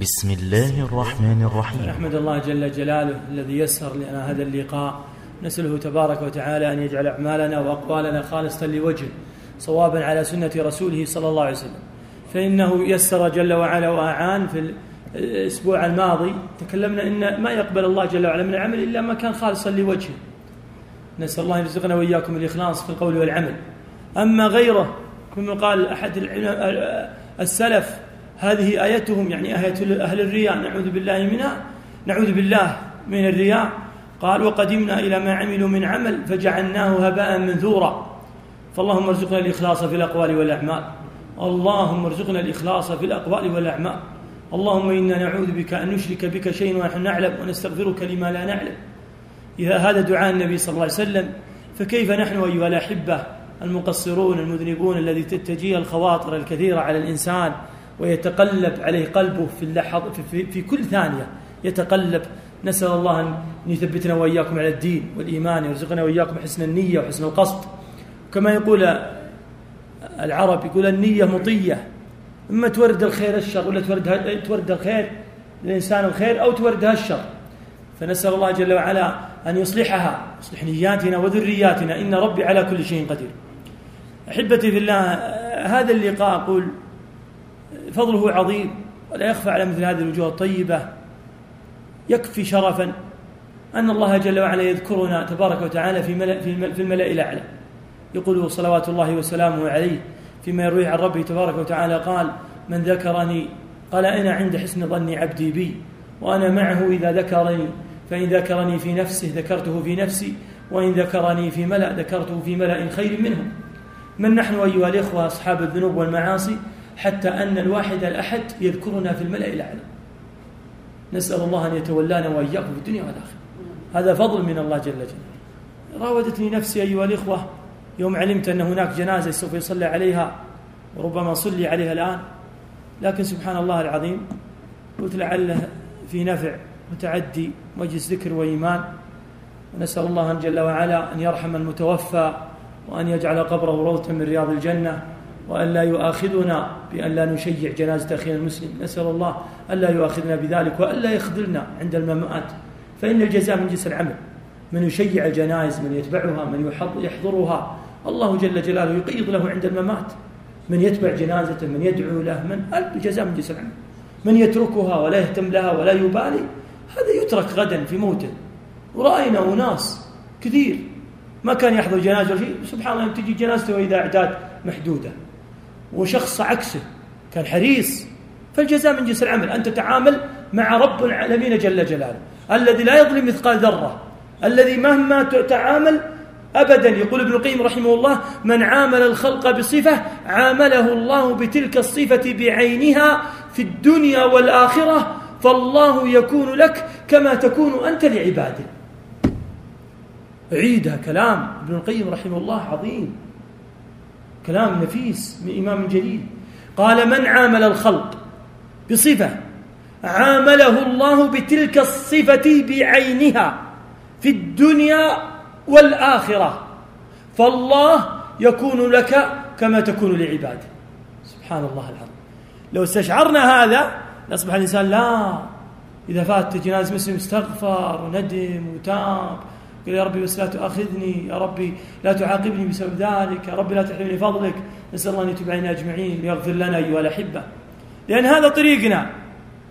بسم الله الرحمن الرحيم. نحمد الله جل جلاله الذي يسر لنا هذا اللقاء. نسأله تبارك وتعالى أن يجعل أعمالنا وأقوالنا خالصة لوجهه صوابا على سنة رسوله صلى الله عليه وسلم. فإنه يسر جل وعلا وأعان في الأسبوع الماضي. تكلمنا أن ما يقبل الله جل وعلا من العمل إلا ما كان خالصا لوجهه. نسأل الله يرزقنا وإياكم الإخلاص في القول والعمل. أما غيره كما قال أحد السلف هذه آيتهم يعني آية أهل الرياء نعوذ بالله منها نعوذ بالله من الرياء. قال وقدمنا إلى ما عملوا من عمل فجعلناه هباء منثورا. فاللهم ارزقنا الإخلاص في الأقوال والأعمال. اللهم ارزقنا الإخلاص في الأقوال والأعمال. اللهم إنا نعوذ بك أن نشرك بك شيء ونحن نعلم ونستغفرك لما لا نعلم. إذا هذا دعاء النبي صلى الله عليه وسلم. فكيف نحن أيها الأحبة المقصرون المذنبون الذي تتجيه الخواطر الكثيرة على الإنسان ويتقلب عليه قلبه في اللحظ في, في كل ثانية. يتقلب. نسأل الله أن يثبتنا وإياكم على الدين والإيمان ويرزقنا وإياكم حسن النية وحسن القصد. كما يقول العرب يقول النية مطية. إما تورد الخير الشر ولا تورد تورد الخير للإنسان الخير أو توردها الشر. فنسأل الله جل وعلا أن يصلحها. يصلح نياتنا وذرياتنا. إن ربي على كل شيء قدير. أحبتي في الله هذا اللقاء أقول فضله عظيم ولا يخفى على مثل هذه الوجوه الطيبة. يكفي شرفا أن الله جل وعلا يذكرنا تبارك وتعالى في, ملأ في الملأ الأعلى. يقول صلوات الله وسلامه عليه فيما يرويه عن ربه تبارك وتعالى قال من ذكرني قال أنا عند حسن ظن عبدي بي وأنا معه إذا ذكرني فإن ذكرني في نفسه ذكرته في نفسي وإن ذكرني في ملأ ذكرته في ملأ خير منهم من نحن أيها الإخوة أصحاب الذنوب والمعاصي حتى أن الواحد الأحد يذكرنا في الملأ الأعلى. نسأل الله أن يتولانا وإياكم في الدنيا والآخرة. هذا فضل من الله جل جلاله. راودتني نفسي أيها الإخوة يوم علمت أن هناك جنازة سوف يصلي عليها وربما صلي عليها الآن. لكن سبحان الله العظيم قلت لعله في نفع متعدي مجلس ذكر وإيمان. ونسأل الله جل وعلا أن يرحم المتوفى وأن يجعل قبره روضة من رياض الجنة. وأن لا يؤاخذنا بأن لا نشيع جنازة أخينا المسلم. نسأل الله أن لا يؤاخذنا بذلك وأن لا يخذلنا عند الممات. فإن الجزاء من جنس العمل من يشيع الجنائز من يتبعها من يحضرها. الله جل جلاله يقيض له عند الممات. من يتبع جنازته من يدعو له من الجزاء من جنس العمل. من يتركها ولا يهتم لها ولا يبالي هذا يترك غدا في موته. ورأينا أناس كثير ما كان يحضر جنازة شيء. سبحان الله تجي جنازته وإذا أعداد محدودة. وشخص عكسه كان حريص. فالجزاء من جنس العمل أن تتعامل مع رب العالمين جل جلاله. الذي لا يظلم مثقال ذرة. الذي مهما تعامل أبدا. يقول ابن القيم رحمه الله من عامل الخلق بصفة عامله الله بتلك الصفة بعينها في الدنيا والآخرة فالله يكون لك كما تكون أنت لعباده. عيدها كلام ابن القيم رحمه الله عظيم. كلام نفيس من إمام جليل. قال من عامل الخلق بصفة عامله الله بتلك الصفة بعينها في الدنيا والآخرة فالله يكون لك كما تكون لعباده. سبحان الله العظيم. لو استشعرنا هذا لأصبح الإنسان لا إذا فات جناز مسلم استغفر وندم وتاب قال يا ربي بس لا تؤاخذني يا ربي لا تعاقبني بسبب ذلك يا ربي لا تحرمني فضلك. نسأل الله أن يتوب علينا أجمعين ويغفر لنا أيها الأحبة. لأن هذا طريقنا.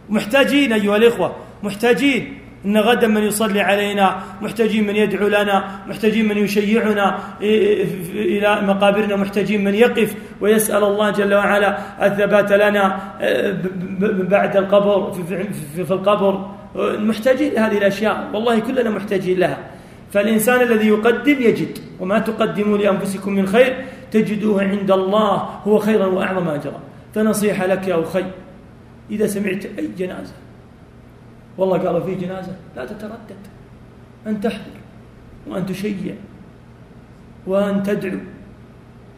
محتاجين أيها الإخوة محتاجين إن غدا من يصلي علينا محتاجين من يدعو لنا محتاجين من يشيعنا إلى مقابرنا محتاجين من يقف ويسأل الله جل وعلا الثبات لنا بعد القبر في القبر. محتاجين لهذه الأشياء. والله كلنا محتاجين لها. فالإنسان الذي يقدم يجد وما تقدموا لأنفسكم من خير تجدوه عند الله هو خيرا وأعظم أجرا. فنصيحة لك يا أخي إذا سمعت أي جنازة والله قالوا في جنازة لا تتردد أن تحضر وأن تشيع وأن تدعو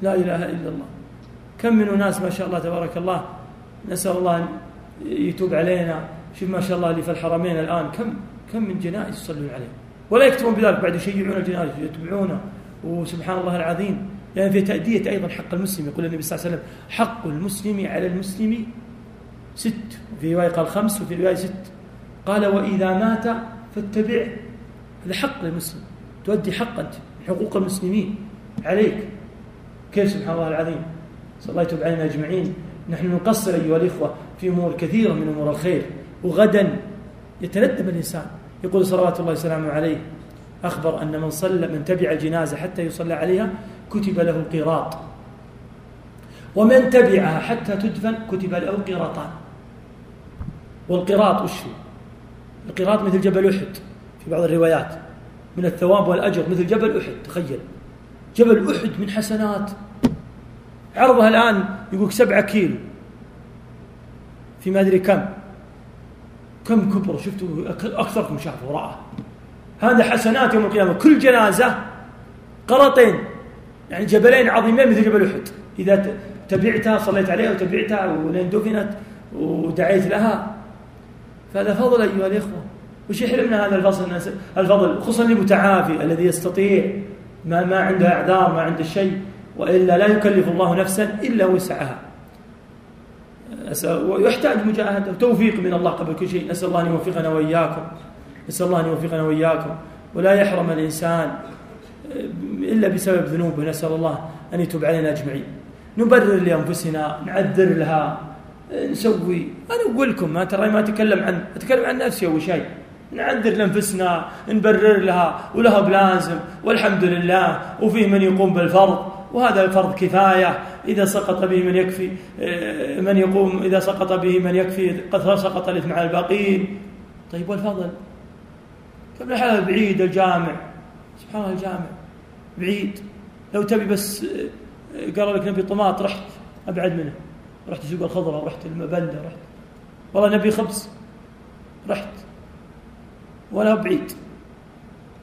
لا إله إلا الله. كم من أناس ما شاء الله تبارك الله نسأل الله أن يتوب علينا شوف ما شاء الله اللي في الحرمين الآن كم كم من جنائز يصلون عليه. ولا يكتبون بذلك بعد يشيعون الجنائز يتبعونه. وسبحان الله العظيم. لأن يعني في تأدية أيضا حق المسلم يقول النبي صلى الله عليه وسلم حق المسلم على المسلم ست. وفي رواية قال خمس وفي رواية ست. قال وإذا مات فاتبعه هذا حق للمسلم تؤدي حقا حقوق المسلمين عليك. كيف سبحان الله العظيم؟ صلى الله يتوب علينا أجمعين. نحن نقصر أيها الإخوة في أمور كثيرة من أمور الخير. وغدا يتندم الإنسان. يقول صلوات الله وسلامه عليه أخبر أن من صلى من تبع الجنازة حتى يصلى عليها كتب له قيراط ومن تبعها حتى تدفن كتب له قيراطان والقيراط وش؟ القيراط مثل جبل أحد في بعض الروايات. من الثواب والأجر مثل جبل أحد تخيل. جبل أحد من حسنات. عرضها الآن يقول سبعة كيلو. في ما أدري كم. كم كبر شفتوا أكثركم شافوا وراه هذا حسنات يوم القيامة. كل جنازة قرطين. يعني جبلين عظيمين مثل جبل أحد. إذا تبعتها صليت عليها وتبعتها ولين دفنت ودعيت لها. فهذا فضل أيها الإخوة. وش يحرمنا هذا الفضل الفضل خصوصا المتعافي الذي يستطيع. ما ما عنده أعذار ما عنده شيء. وإلا لا يكلف الله نفسا إلا وسعها. ويحتاج مجاهدة وتوفيق من الله قبل كل شيء. نسأل الله أن يوفقنا وإياكم. نسأل الله أن يوفقنا وإياكم. ولا يحرم الإنسان إلا بسبب ذنوبه. نسأل الله أن يتوب علينا أجمعين. نبرر لأنفسنا نعذر لها نسوي. أنا أقول لكم ما ترى ما أتكلم عن أتكلم عن نفسي أول شيء. نعذر لأنفسنا نبرر لها ولها بلازم. والحمد لله وفيه من يقوم بالفرض. وهذا الفرض كفاية. إذا سقط به من يكفي من يقوم إذا سقط به من يكفي قد سقط الإثم على الباقين. طيب والفضل؟ كم الحالة بعيد الجامع. سبحان الله الجامع بعيد. لو تبي بس قالوا لك نبي طماط رحت أبعد منه. رحت سوق الخضرة رحت المبندة رحت. والله نبي خبز رحت. ولا بعيد.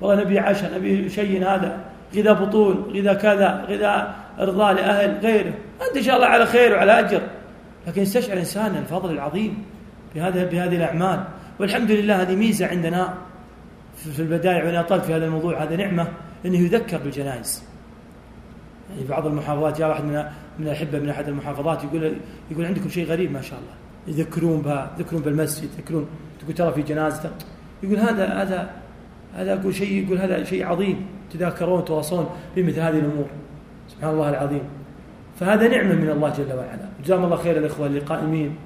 والله نبي عشاء نبي شيء هذا. غذاء بطون غذاء كذا غذاء ارضاء لأهل غيره. أنت إن شاء الله على خير وعلى أجر. لكن يستشعر الإنسان الفضل العظيم بهذه بهذه الأعمال. والحمد لله هذه ميزة عندنا في البداية وأنا طلت في هذا الموضوع. هذا نعمة إنه يذكر بالجنائز. يعني بعض المحافظات جاء واحد من من الاحبه من أحد المحافظات يقول يقول عندكم شيء غريب ما شاء الله. يذكرون بها يذكرون بالمسجد يذكرون تقول ترى في جنازته يقول هذا هذا هذا أقول شيء يقول هذا شيء عظيم. تذاكرون تواصلون بمثل هذه الأمور. سبحان الله العظيم. فهذا نعمة من الله جل وعلا. جزاهم الله خير الإخوة اللي قائمين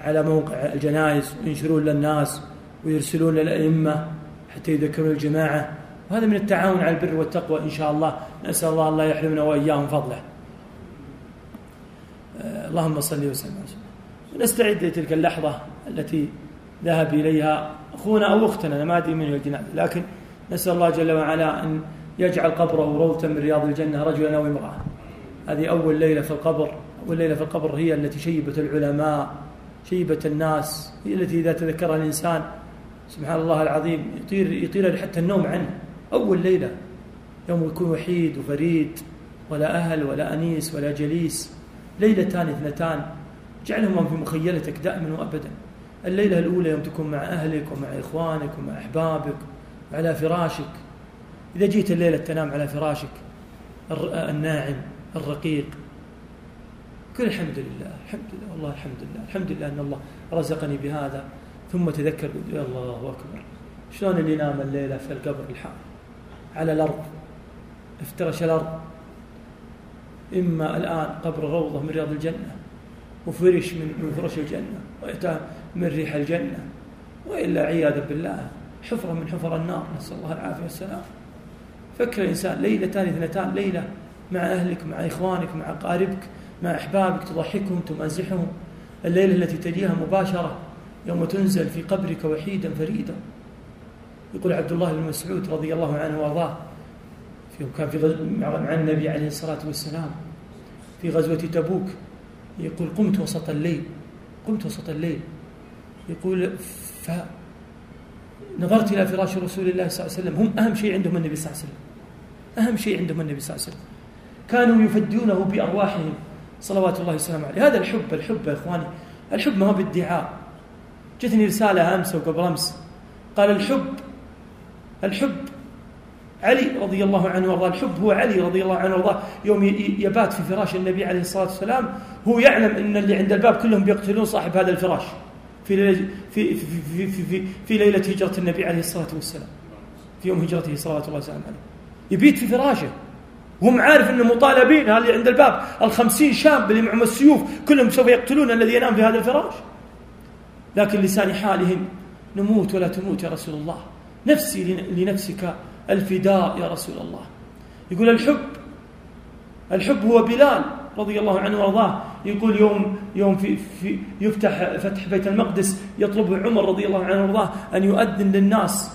على موقع الجنائز وينشرون للناس ويرسلون للأئمة حتى يذكرون الجماعة. وهذا من التعاون على البر والتقوى إن شاء الله. نسأل الله الله يحرمنا وإياهم فضله. آه، اللهم صل وسلم. على نستعد لتلك اللحظة التي ذهب إليها أخونا أو أختنا أنا ما أدري من الجنازه لكن نسأل الله جل وعلا أن يجعل قبره روضة من رياض الجنة رجلا أو امرأة. هذه أول ليلة في القبر. أول ليلة في القبر هي التي شيبت العلماء شيبت الناس هي التي إذا تذكرها الإنسان سبحان الله العظيم يطير يطير حتى النوم عنه. أول ليلة. يوم يكون وحيد وفريد ولا أهل ولا أنيس ولا جليس. ليلتان اثنتان. جعلهما في مخيلتك دائما وأبدا. الليلة الأولى يوم تكون مع أهلك ومع إخوانك ومع أحبابك على فراشك. إذا جيت الليلة تنام على فراشك الناعم الرقيق. كل الحمد لله الحمد لله والله الحمد لله الحمد لله أن الله رزقني بهذا. ثم تذكر يا الله أكبر. شلون اللي نام الليلة في القبر الحار؟ على الأرض. افترش الأرض. إما الآن قبر روضة من رياض الجنة وفرش من فرش الجنة ويتاه من ريح الجنة وإلا عياذا بالله حفرة من حفر النار. نسأل الله العافية والسلام. فكر الإنسان ليلتان اثنتان ليلة مع أهلك مع إخوانك مع أقاربك مع أحبابك تضحكهم تمازحهم. الليلة التي تليها مباشرة يوم تنزل في قبرك وحيدا فريدا. يقول عبد الله بن مسعود رضي الله عنه وأرضاه في كان في مع النبي عليه الصلاة والسلام في غزوة تبوك. يقول قمت وسط الليل قمت وسط الليل. يقول ف نظرت إلى فراش رسول الله صلى الله عليه وسلم. هم أهم شيء عندهم النبي صلى الله عليه وسلم. أهم شيء عندهم النبي صلى الله عليه وسلم. كانوا يفدونه بأرواحهم. صلوات الله وسلامه عليه. هذا الحب الحب يا إخواني. الحب ما هو بادعاء جتني رسالة أمس وقبل أمس. قال الحب الحب علي رضي الله عنه وأرضاه. الحب هو علي رضي الله عنه وأرضاه. يوم يبات في فراش النبي عليه الصلاة والسلام هو يعلم أن اللي عند الباب كلهم بيقتلون صاحب هذا الفراش. في ليله في في في في, في, في ليلة هجرة النبي عليه الصلاة والسلام. في يوم هجرته صلوات الله وسلامه عليه. يبيت في فراشه. وهم عارف انه مطالبين اللي عند الباب الخمسين شاب اللي معهم السيوف كلهم سوف يقتلون الذي ينام في هذا الفراش. لكن لسان حالهم نموت ولا تموت يا رسول الله. نفسي لنفسك الفداء يا رسول الله. يقول الحب الحب هو بلال. رضي الله عنه وأرضاه. يقول يوم يوم في, في يفتح فتح بيت المقدس يطلب عمر رضي الله عنه وأرضاه أن يؤذن للناس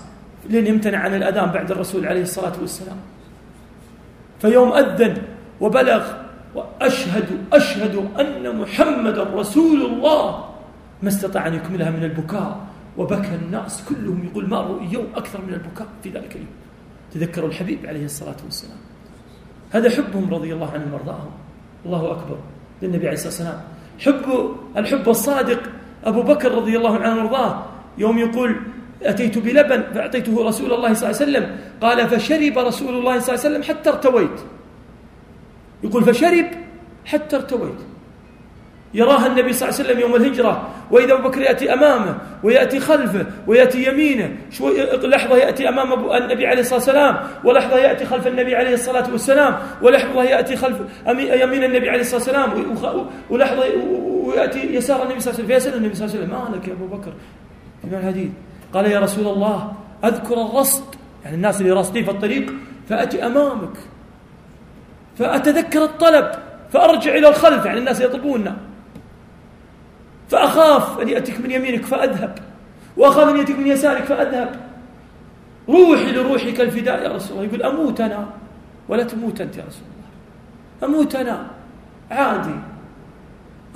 لن يمتنع عن الأذان بعد الرسول عليه الصلاة والسلام. فيوم أذن وبلغ وأشهد أشهد أن محمدا رسول الله. ما استطاع أن يكملها من البكاء. وبكى الناس كلهم. يقول ما رؤي يوم أكثر من البكاء في ذلك اليوم. تذكروا الحبيب عليه الصلاة والسلام. هذا حبهم رضي الله عنهم وأرضاهم. الله أكبر للنبي عليه الصلاة والسلام. حب الحب الصادق أبو بكر رضي الله عنه وأرضاه يوم يقول أتيت بلبن فأعطيته رسول الله صلى الله عليه وسلم. قال فشرب رسول الله صلى الله عليه وسلم حتى ارتويت. يقول فشرب حتى ارتويت. يراها النبي صلى الله عليه وسلم يوم الهجرة وإذا أبو بكر يأتي أمامه ويأتي خلفه ويأتي يمينه شوي لحظة يأتي أمام النبي عليه الصلاة والسلام ولحظة يأتي خلف النبي عليه الصلاة والسلام ولحظة يأتي خلف يمين النبي عليه الصلاة والسلام ولحظة ويأتي يسار النبي صلى الله عليه وسلم فيسأل النبي صلى الله عليه وسلم. ما لك يا أبو بكر؟ في الحديث. قال يا رسول الله أذكر الرصد. يعني الناس اللي راصدين في الطريق فأتي أمامك فأتذكر الطلب فأرجع إلى الخلف. يعني الناس يطلبوننا. فأخاف أن يأتيك من يمينك فأذهب وأخاف أن يأتيك من يسارك فأذهب. روحي لروحك الفداء يا رسول الله. يقول أموت أنا ولا تموت أنت يا رسول الله. أموت أنا عادي.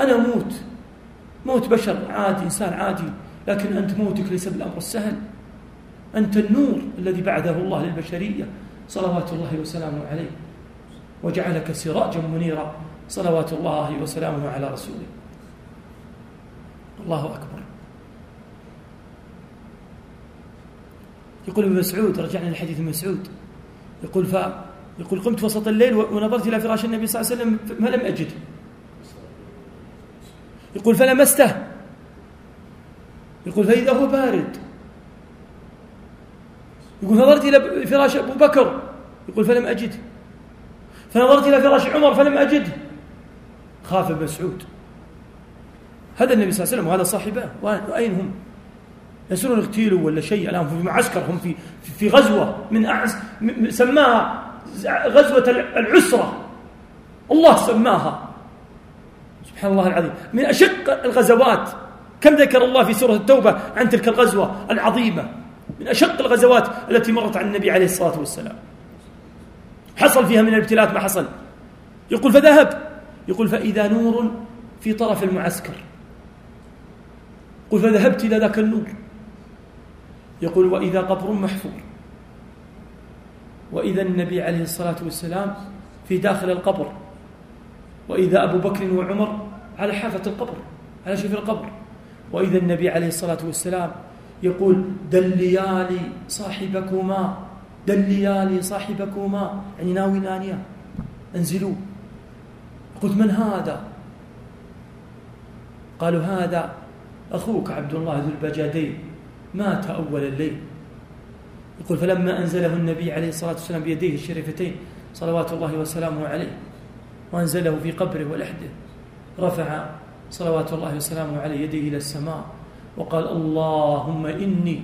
أنا أموت. موت بشر عادي إنسان عادي لكن أنت موتك ليس بالأمر السهل. أنت النور الذي بعثه الله للبشرية. صلوات الله وسلامه عليه. وجعلك سراجا منيرا. صلوات الله وسلامه على رسوله. الله أكبر. يقول ابن مسعود رجعنا لحديث ابن مسعود. يقول ف يقول قمت وسط الليل ونظرت إلى فراش النبي صلى الله عليه وسلم ما لم أجده يقول فلمسته. يقول فإذا هو بارد. يقول نظرت إلى فراش أبو بكر. يقول فلم أجده فنظرت إلى فراش عمر فلم أجده خاف مسعود. هذا النبي صلى الله عليه وسلم وهذا صاحبه. وأين هم؟ يسرون اغتيلوا ولا شيء. الآن في معسكر هم في في غزوة من أعز سماها غزوة العسرة. الله سماها. سبحان الله العظيم. من أشق الغزوات. كم ذكر الله في سورة التوبة عن تلك الغزوة العظيمة؟ من أشق الغزوات التي مرت عن النبي عليه الصلاة والسلام. حصل فيها من الابتلاءات ما حصل. يقول فذهب. يقول فإذا نور في طرف المعسكر. قل فذهبت إلى ذاك النور. يقول وإذا قبر محفور. وإذا النبي عليه الصلاة والسلام في داخل القبر. وإذا أبو بكر وعمر على حافة القبر على شفر القبر. وإذا النبي عليه الصلاة والسلام يقول دليالي صاحبكما دليالي صاحبكما. يعني ناوي نانيا انزلوا قلت من هذا؟ قالوا هذا أخوك عبد الله ذو البجادين مات أول الليل. يقول فلما أنزله النبي عليه الصلاة والسلام بيديه الشريفتين صلوات الله وسلامه عليه وأنزله في قبره ولحده رفع صلوات الله وسلامه عليه يديه إلى السماء وقال اللهم إني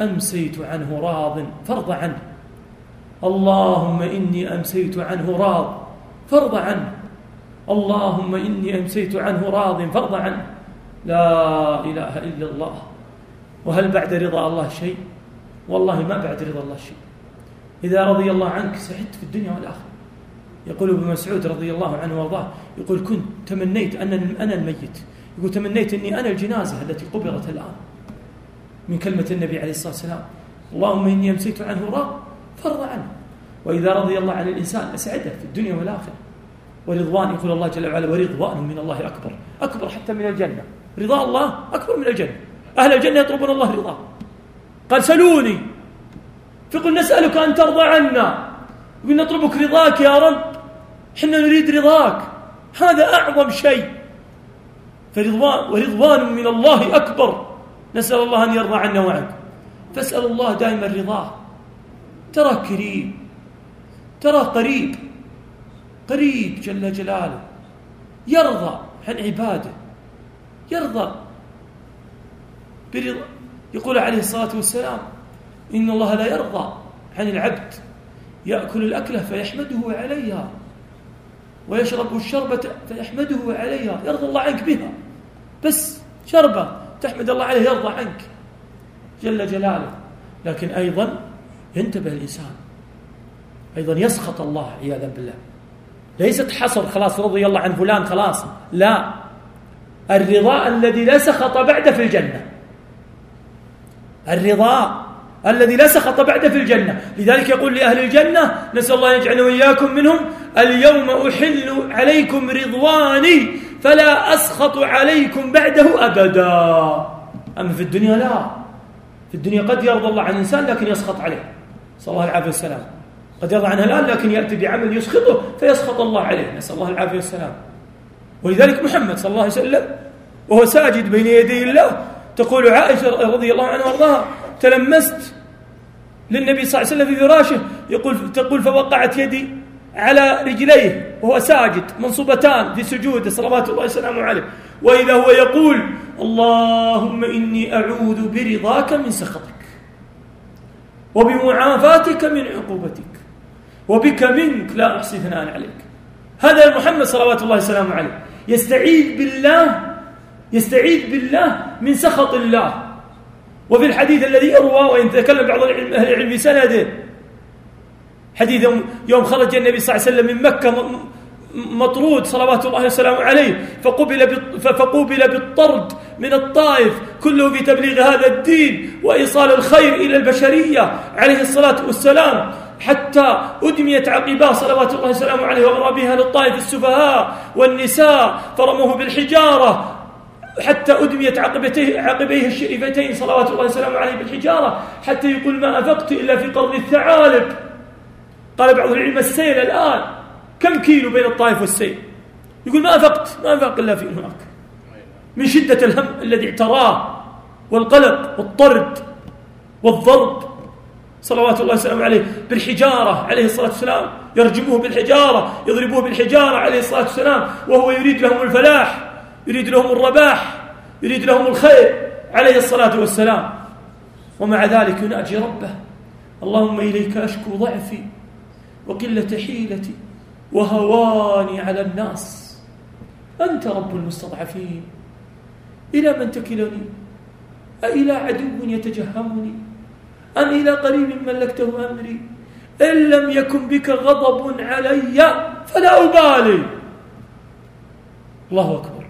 أمسيت عنه راض فارض عنه. اللهم إني أمسيت عنه راض فارض عنه. اللهم إني أمسيت عنه راض فارض عنه. لا إله إلا الله. وهل بعد رضا الله شيء؟ والله ما بعد رضا الله شيء. إذا رضي الله عنك سعدت في الدنيا والآخرة. يقول ابن مسعود رضي الله عنه وأرضاه يقول كنت تمنيت أن أنا الميت. يقول تمنيت أني أنا الجنازة التي قبرت الآن. من كلمة النبي عليه الصلاة والسلام اللهم إني أمسيت عنه راء فرض عنه. وإذا رضي الله عن الإنسان أسعده في الدنيا والآخرة. ورضوان يقول الله جل وعلا ورضوان من الله أكبر. أكبر حتى من الجنة. رضا الله أكبر من الجنة. أهل الجنة يطلبون الله رضاه قال سلوني فيقول نسألك أن ترضى عنا. يقول نطلبك رضاك يا رب. حنا نريد رضاك. هذا أعظم شيء. فرضوان ورضوان من الله أكبر. نسأل الله أن يرضى عنا وعنك. فاسأل الله دائما رضاه. ترى كريم. ترى قريب. قريب جل جلاله. يرضى عن عباده. يرضى. برضا. يقول عليه الصلاة والسلام إن الله لا يرضى عن العبد. يأكل الأكلة فيحمده عليها. ويشرب الشربة فيحمده عليها. يرضى الله عنك بها. بس شربة تحمد الله عليه يرضى عنك. جل جلاله. لكن أيضا ينتبه الإنسان. أيضا يسخط الله عياذا بالله. ليست حصر خلاص رضي الله عن فلان خلاص. لا. الرضا الذي لا سخط بعد في الجنة. الرضا الذي لا سخط بعد في الجنة. لذلك يقول لأهل الجنة نسأل الله يجعلنا وإياكم منهم. اليوم أحل عليكم رضواني فلا أسخط عليكم بعده أبدا. أما في الدنيا لا. في الدنيا قد يرضى الله عن إنسان لكن يسخط عليه. صلى الله العافية والسلام. قد يرضى عنها الآن لكن يأتي بعمل يسخطه فيسخط الله عليه. نسأل الله العافية والسلام. ولذلك محمد صلى الله عليه وسلم وهو ساجد بين يدي الله تقول عائشة رضي الله عنها وأرضاها تلمست للنبي صلى الله عليه وسلم في فراشه يقول تقول فوقعت يدي على رجليه وهو ساجد منصوبتان في سجوده صلوات الله وسلامه عليه. وإذا هو يقول اللهم إني أعوذ برضاك من سخطك وبمعافاتك من عقوبتك وبك منك لا أحصي ثناء عليك. هذا محمد صلوات الله وسلامه عليه. يستعيذ بالله يستعيذ بالله من سخط الله. وفي الحديث الذي يروى وإن تكلم بعض أهل العلم بسنده حديث يوم خرج النبي صلى الله عليه وسلم من مكة مطرود صلوات الله وسلامه عليه فقبل فقوبل بالطرد من الطائف كله في تبليغ هذا الدين وإيصال الخير إلى البشرية عليه الصلاة والسلام. حتى أدميت عقباه صلوات الله وسلامه عليه وغرى بها للطائف السفهاء والنساء فرموه بالحجارة. حتى أدميت عقبتيه عقبيه الشريفتين صلوات الله وسلامه عليه بالحجارة حتى يقول ما أفقت إلا في قرن الثعالب. قال بعض العلم السيل الآن. كم كيلو بين الطائف والسيل؟ يقول ما أفقت ما أفق إلا في هناك. من شدة الهم الذي اعتراه والقلق والطرد والضرب. صلوات الله وسلامه عليه بالحجارة عليه الصلاة والسلام. يرجموه بالحجارة يضربوه بالحجارة عليه الصلاة والسلام. وهو يريد لهم الفلاح يريد لهم الرباح يريد لهم الخير عليه الصلاة والسلام. ومع ذلك يناجي ربه. اللهم إليك أشكو ضعفي وقلة حيلتي وهواني على الناس. أنت رب المستضعفين. إلى من تكلني؟ أإلى عدو يتجهمني؟ أم إلى قريب ملكته أمري؟ إن لم يكن بك غضب علي فلا أبالي. الله أكبر.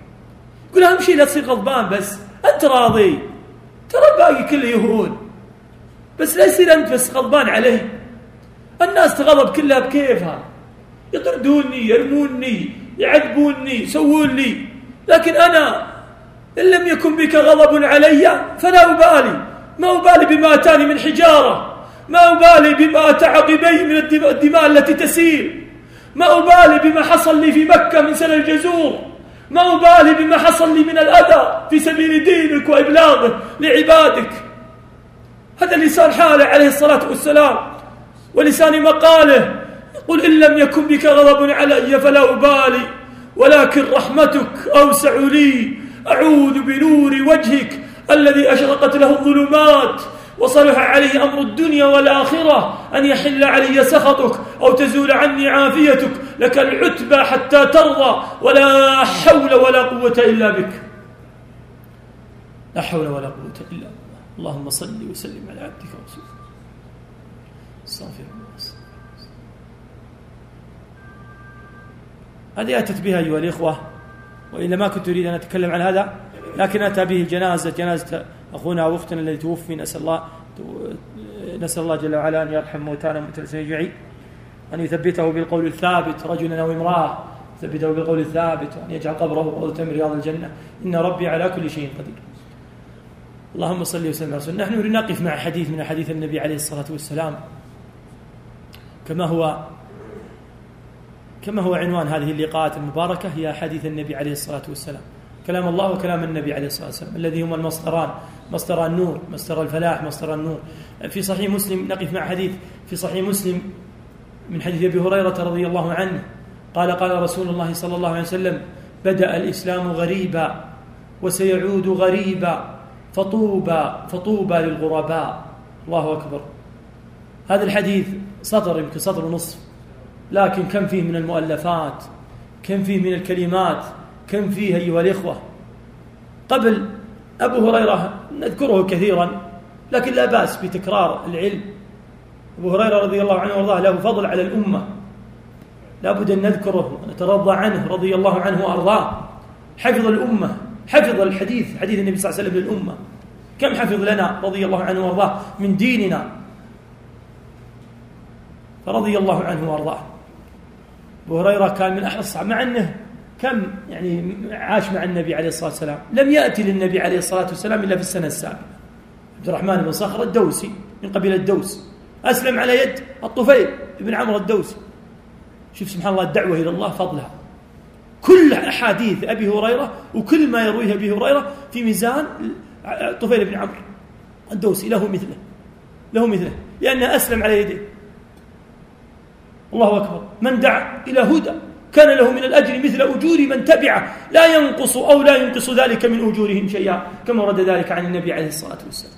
يقول أهم شيء لا تصير غضبان بس. أنت راضي؟ ترى الباقي كله يهون. بس لا يصير أنت بس غضبان عليه. الناس تغضب كلها بكيفها. يطردوني يرموني يعذبوني يسوون لي. لكن أنا إن لم يكن بك غضب علي فلا أبالي. ما أبالي بما أتاني من حجارة؟ ما أبالي بما أتى عقبي من الدماء التي تسيل ما أبالي بما حصل لي في مكة من سنة الجزور؟ ما أبالي بما حصل لي من الأذى في سبيل دينك وإبلاغه لعبادك؟ هذا لسان حاله عليه الصلاة والسلام ولسان مقاله. يقول إن لم يكن بك غضب علي فلا أبالي ولكن رحمتك أوسع لي. أعوذ بنور وجهك الذي أشرقت له الظلمات وصلح عليه أمر الدنيا والآخرة أن يحل علي سخطك أو تزول عني عافيتك لك العتبى حتى ترضى ولا حول ولا قوة إلا بك. لا حول ولا قوة إلا بالله. اللهم صل وسلم على عبدك ورسولك. استغفر الله. هذه أتت بها أيها الإخوة وإلا ما كنت أريد أن أتكلم عن هذا لكن أتى به جنازة جنازة أخونا وأختنا الذي توفي نسأل الله نسأل الله جل وعلا أن يرحم موتانا وموتى الجميع أن يثبته بالقول الثابت رجلا أو امرأة يثبته بالقول الثابت وأن يجعل قبره روضة من رياض الجنة. إن ربي على كل شيء قدير. اللهم صل وسلم على رسول نحن نقف مع حديث من حديث النبي عليه الصلاة والسلام. كما هو كما هو عنوان هذه اللقاءات المباركة هي حديث النبي عليه الصلاة والسلام. كلام الله وكلام النبي عليه الصلاة والسلام الذي هما المصدران مصدر النور مصدر الفلاح مصدر النور. في صحيح مسلم نقف مع حديث في صحيح مسلم من حديث أبي هريرة رضي الله عنه قال قال رسول الله صلى الله عليه وسلم بدأ الإسلام غريبا وسيعود غريبا فطوبى فطوبى للغرباء. الله أكبر. هذا الحديث سطر يمكن سطر ونصف لكن كم فيه من المؤلفات كم فيه من الكلمات كم فيه أيها الإخوة؟ قبل أبو هريرة نذكره كثيرا لكن لا بأس بتكرار العلم. أبو هريرة رضي الله عنه وأرضاه له فضل على الأمة. لا بد أن نذكره ونترضى عنه رضي الله عنه وأرضاه. حفظ الأمة حفظ الحديث حديث النبي صلى الله عليه وسلم للأمة. كم حفظ لنا رضي الله عنه وأرضاه من ديننا؟ فرضي الله عنه وأرضاه. أبو هريرة كان من أحرص مع أنه كم يعني عاش مع النبي عليه الصلاة والسلام؟ لم يأتي للنبي عليه الصلاة والسلام إلا في السنة السابعه عبد الرحمن بن صخر الدوسي من قبيله الدوس. أسلم على يد الطفيل بن عمرو الدوسي. شوف سبحان الله الدعوة إلى الله فضلها. كل أحاديث أبي هريرة وكل ما يرويه أبي هريرة في ميزان طفيل بن عمرو الدوسي. له مثله. له مثله. لأنه أسلم على يديه الله أكبر. من دعا إلى هدى. كان له من الأجر مثل أجور من تبعه لا ينقص أو لا ينقص ذلك من أجورهم شيئا كما ورد ذلك عن النبي عليه الصلاة والسلام.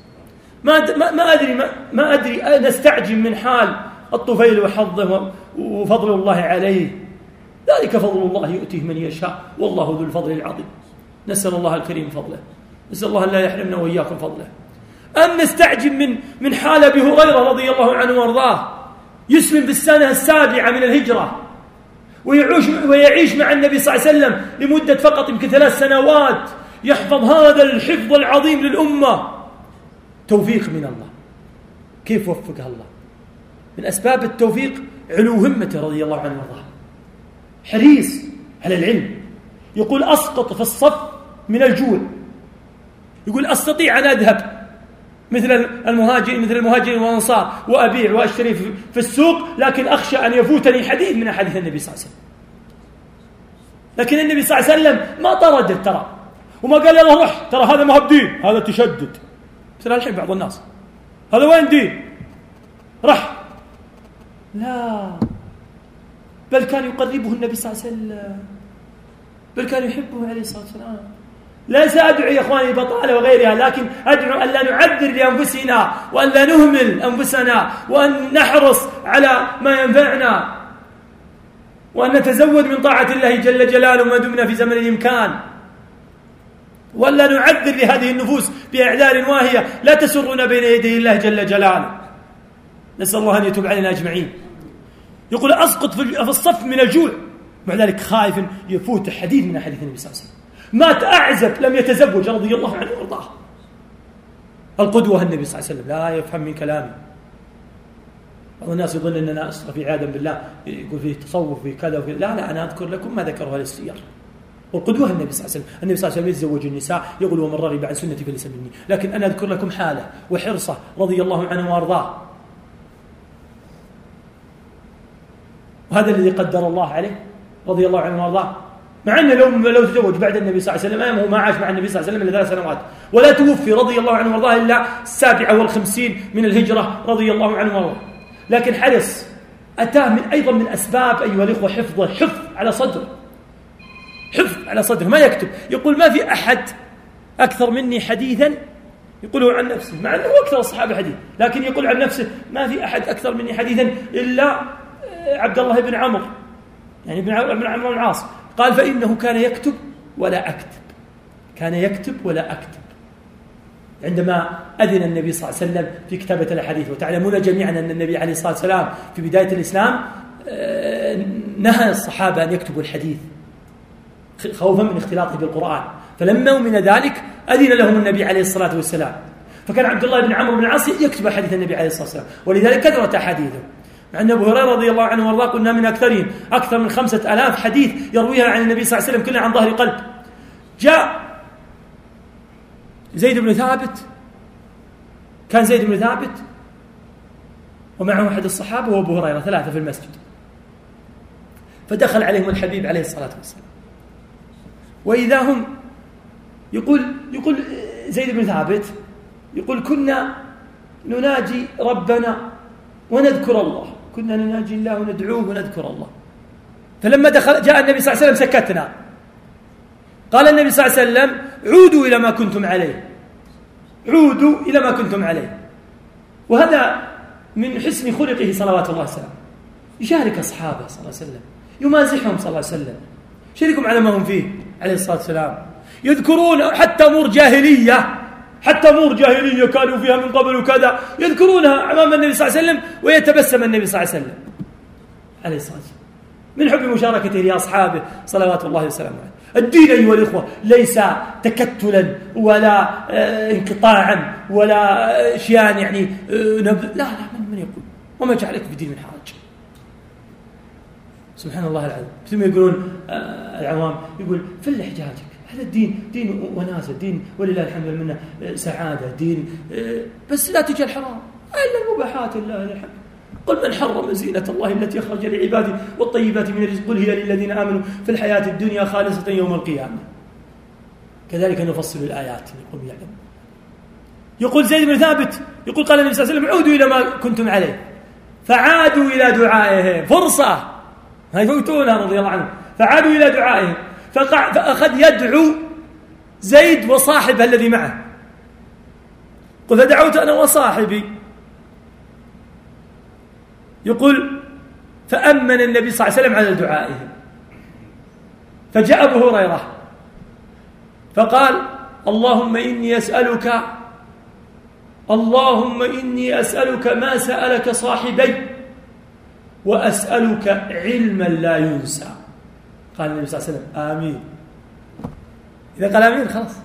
ما ما أدري ما, ما أدري نستعجب من حال الطفيل وحظه وفضل الله عليه. ذلك فضل الله يؤتيه من يشاء والله ذو الفضل العظيم. نسأل الله الكريم فضله. نسأل الله أن لا يحرمنا وإياكم فضله. أم نستعجب من من حال أبي هريرة رضي الله عنه وأرضاه يسلم في السنة السابعة من الهجرة. ويعيش ويعيش مع النبي صلى الله عليه وسلم لمدة فقط يمكن ثلاث سنوات يحفظ هذا الحفظ العظيم للأمة. توفيق من الله. كيف وفقها الله؟ من أسباب التوفيق علو همته رضي الله عنه وأرضاه. حريص على العلم. يقول أسقط في الصف من الجوع. يقول أستطيع أن أذهب. مثل المهاجرين مثل المهاجرين والأنصار وأبيع وأشتري في السوق لكن أخشى أن يفوتني حديث من أحاديث النبي صلى الله عليه وسلم. لكن النبي صلى الله عليه وسلم ما طرد ترى. وما قال يلا روح ترى هذا ما هو بدين هذا تشدد. مثل الحين بعض الناس. هذا وين دين؟ رح. لا. بل كان يقربه النبي صلى الله عليه وسلم. بل كان يحبه عليه الصلاة والسلام. ليس أدعو يا إخواني بطالة وغيرها لكن أدعو أن لا نعذر لأنفسنا وأن لا نهمل أنفسنا وأن نحرص على ما ينفعنا وأن نتزود من طاعة الله جل جلاله ما دمنا في زمن الإمكان. ولا نعذر لهذه النفوس بأعذار واهية لا تسرنا بين يدي الله جل جلاله. نسأل الله أن يتوب علينا أجمعين. يقول أسقط في الصف من الجوع مع ذلك خائف يفوت حديث من حديث النبي صلى الله عليه وسلم. مات أعزب لم يتزوج رضي الله عنه وأرضاه. القدوة النبي صلى الله عليه وسلم. لا يفهم من كلامه. بعض الناس يظن أننا اسرف عياذا بالله. يقول فيه تصوف في كذا وفي لا لا أنا أذكر لكم ما ذكره السير. والقدوة النبي صلى الله عليه وسلم. النبي صلى الله عليه وسلم يتزوج النساء يقول ومن رغب عن سنتي فليس مني. لكن أنا أذكر لكم حالة وحرصة رضي الله عنه وأرضاه. وهذا الذي قدر الله عليه رضي الله عنه وأرضاه. مع أنه لو لو تزوج بعد النبي صلى الله عليه وسلم هو ما عاش مع النبي صلى الله عليه وسلم إلا ثلاث سنوات ولا توفي رضي الله عنه وارضاه إلا السابعة والخمسين من الهجرة رضي الله عنه وارضاه. لكن حرص أتاه من أيضا من أسباب أيها الإخوة حفظه حفظ على صدره. حفظ على صدره ما يكتب. يقول ما في أحد أكثر مني حديثا يقوله عن نفسه مع أنه أكثر الصحابة حديث لكن يقول عن نفسه ما في أحد أكثر مني حديثا إلا عبد الله بن عمرو. يعني ابن عمرو بن العاص. قال فإنه كان يكتب ولا أكتب. كان يكتب ولا أكتب. عندما أذن النبي صلى الله عليه وسلم في كتابة الأحاديث وتعلمون جميعا أن النبي عليه الصلاة والسلام في بداية الإسلام آه، نهى الصحابة أن يكتبوا الحديث خوفا من اختلاطه بالقرآن. فلما من ذلك أذن لهم النبي عليه الصلاة والسلام. فكان عبد الله بن عمرو بن العاص يكتب حديث النبي عليه الصلاة والسلام. ولذلك كثرت أحاديثه. عن أبو هريرة رضي الله عنه وأرضاه قلنا من أكثرهم. أكثر من خمسة ألاف حديث يرويها عن النبي صلى الله عليه وسلم كلها عن ظهر قلب. جاء زيد بن ثابت. كان زيد بن ثابت ومعه أحد الصحابة وأبو هريرة ثلاثة في المسجد. فدخل عليهم الحبيب عليه الصلاة والسلام. وإذا هم يقول يقول زيد بن ثابت يقول كنا نناجي ربنا ونذكر الله. كنا نناجي الله وندعوه ونذكر الله. فلما دخل جاء النبي صلى الله عليه وسلم سكتنا. قال النبي صلى الله عليه وسلم عودوا إلى ما كنتم عليه. عودوا إلى ما كنتم عليه. وهذا من حسن خلقه صلوات الله وسلامه. يشارك أصحابه صلى الله عليه وسلم. يمازحهم صلى الله عليه وسلم. شركهم على ما هم فيه عليه الصلاة والسلام. يذكرون حتى أمور جاهلية. حتى أمور جاهلية كانوا فيها من قبل وكذا يذكرونها أمام النبي صلى الله عليه وسلم ويتبسم النبي صلى الله عليه وسلم. عليه الصلاة والسلام. من حب مشاركته لأصحابه صلوات الله وسلامه عليه. الدين أيها الإخوة ليس تكتلا ولا آه، انقطاعا ولا أشياء يعني آه، لا لا من, من يقول. وما جعلك في الدين من حرج سبحان الله العظيم. ثم يقولون آه، العوام يقول فل حجاجك هذا الدين دين وناسة دين ولله الحمد والمنة سعادة دين بس لا تجي الحرام. إلا المباحات لله الحمد. قل من حرم زينة الله التي أخرج لعباده والطيبات من الرزق؟ قل هي للذين آمنوا في الحياة الدنيا خالصة يوم القيامة. كذلك نفصل الآيات. لقوم يعلم يقول زيد بن ثابت يقول قال النبي صلى الله عليه وسلم عودوا إلى ما كنتم عليه. فعادوا إلى دعائهم. فرصة. ما يفوتونها رضي الله عنهم. فعادوا إلى دعائهم. فقع فأخذ يدعو زيد وصاحبه الذي معه. قل فدعوت أنا وصاحبي. يقول فأمن النبي صلى الله عليه وسلم على دعائهم. فجاء أبو هريرة. فقال اللهم إني أسألك اللهم إني أسألك ما سألك صاحبي وأسألك علما لا ينسى. قال النبي صلى الله عليه وسلم آمين. إذا قال آمين خلاص.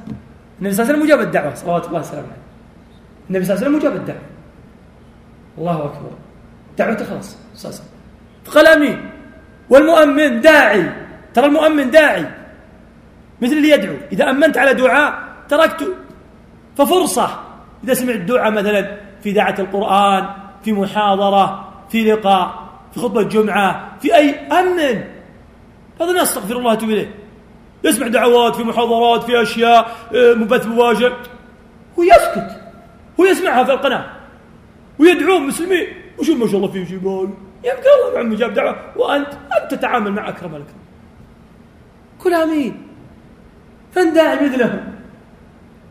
النبي صلى الله عليه وسلم مجاب الدعوة صلوات الله وسلامه عليه. النبي صلى الله عليه وسلم مجاب الدعوة. الله أكبر. دعوته خلاص صلى الله عليه وسلم. فقال آمين. والمؤمن داعي. ترى المؤمن داعي. مثل اللي يدعو. إذا أمنت على دعاء تركت ففرصة. إذا سمعت دعاء مثلا في دعة القرآن في محاضرة في لقاء في خطبة جمعة في أي أمن. هذا الناس أستغفر الله وأتوب إليه. يسمع دعوات في محاضرات في أشياء آه، مبث مباشر. هو يسكت. هو يسمعها في القناة. ويدعو مسلمين. وشوف ما شاء الله فيه جبال؟ يبقى الله مع مجاب دعوة. وأنت أنت تتعامل مع أكرم الأكرم. كل آمين. فانداعي مثلهم.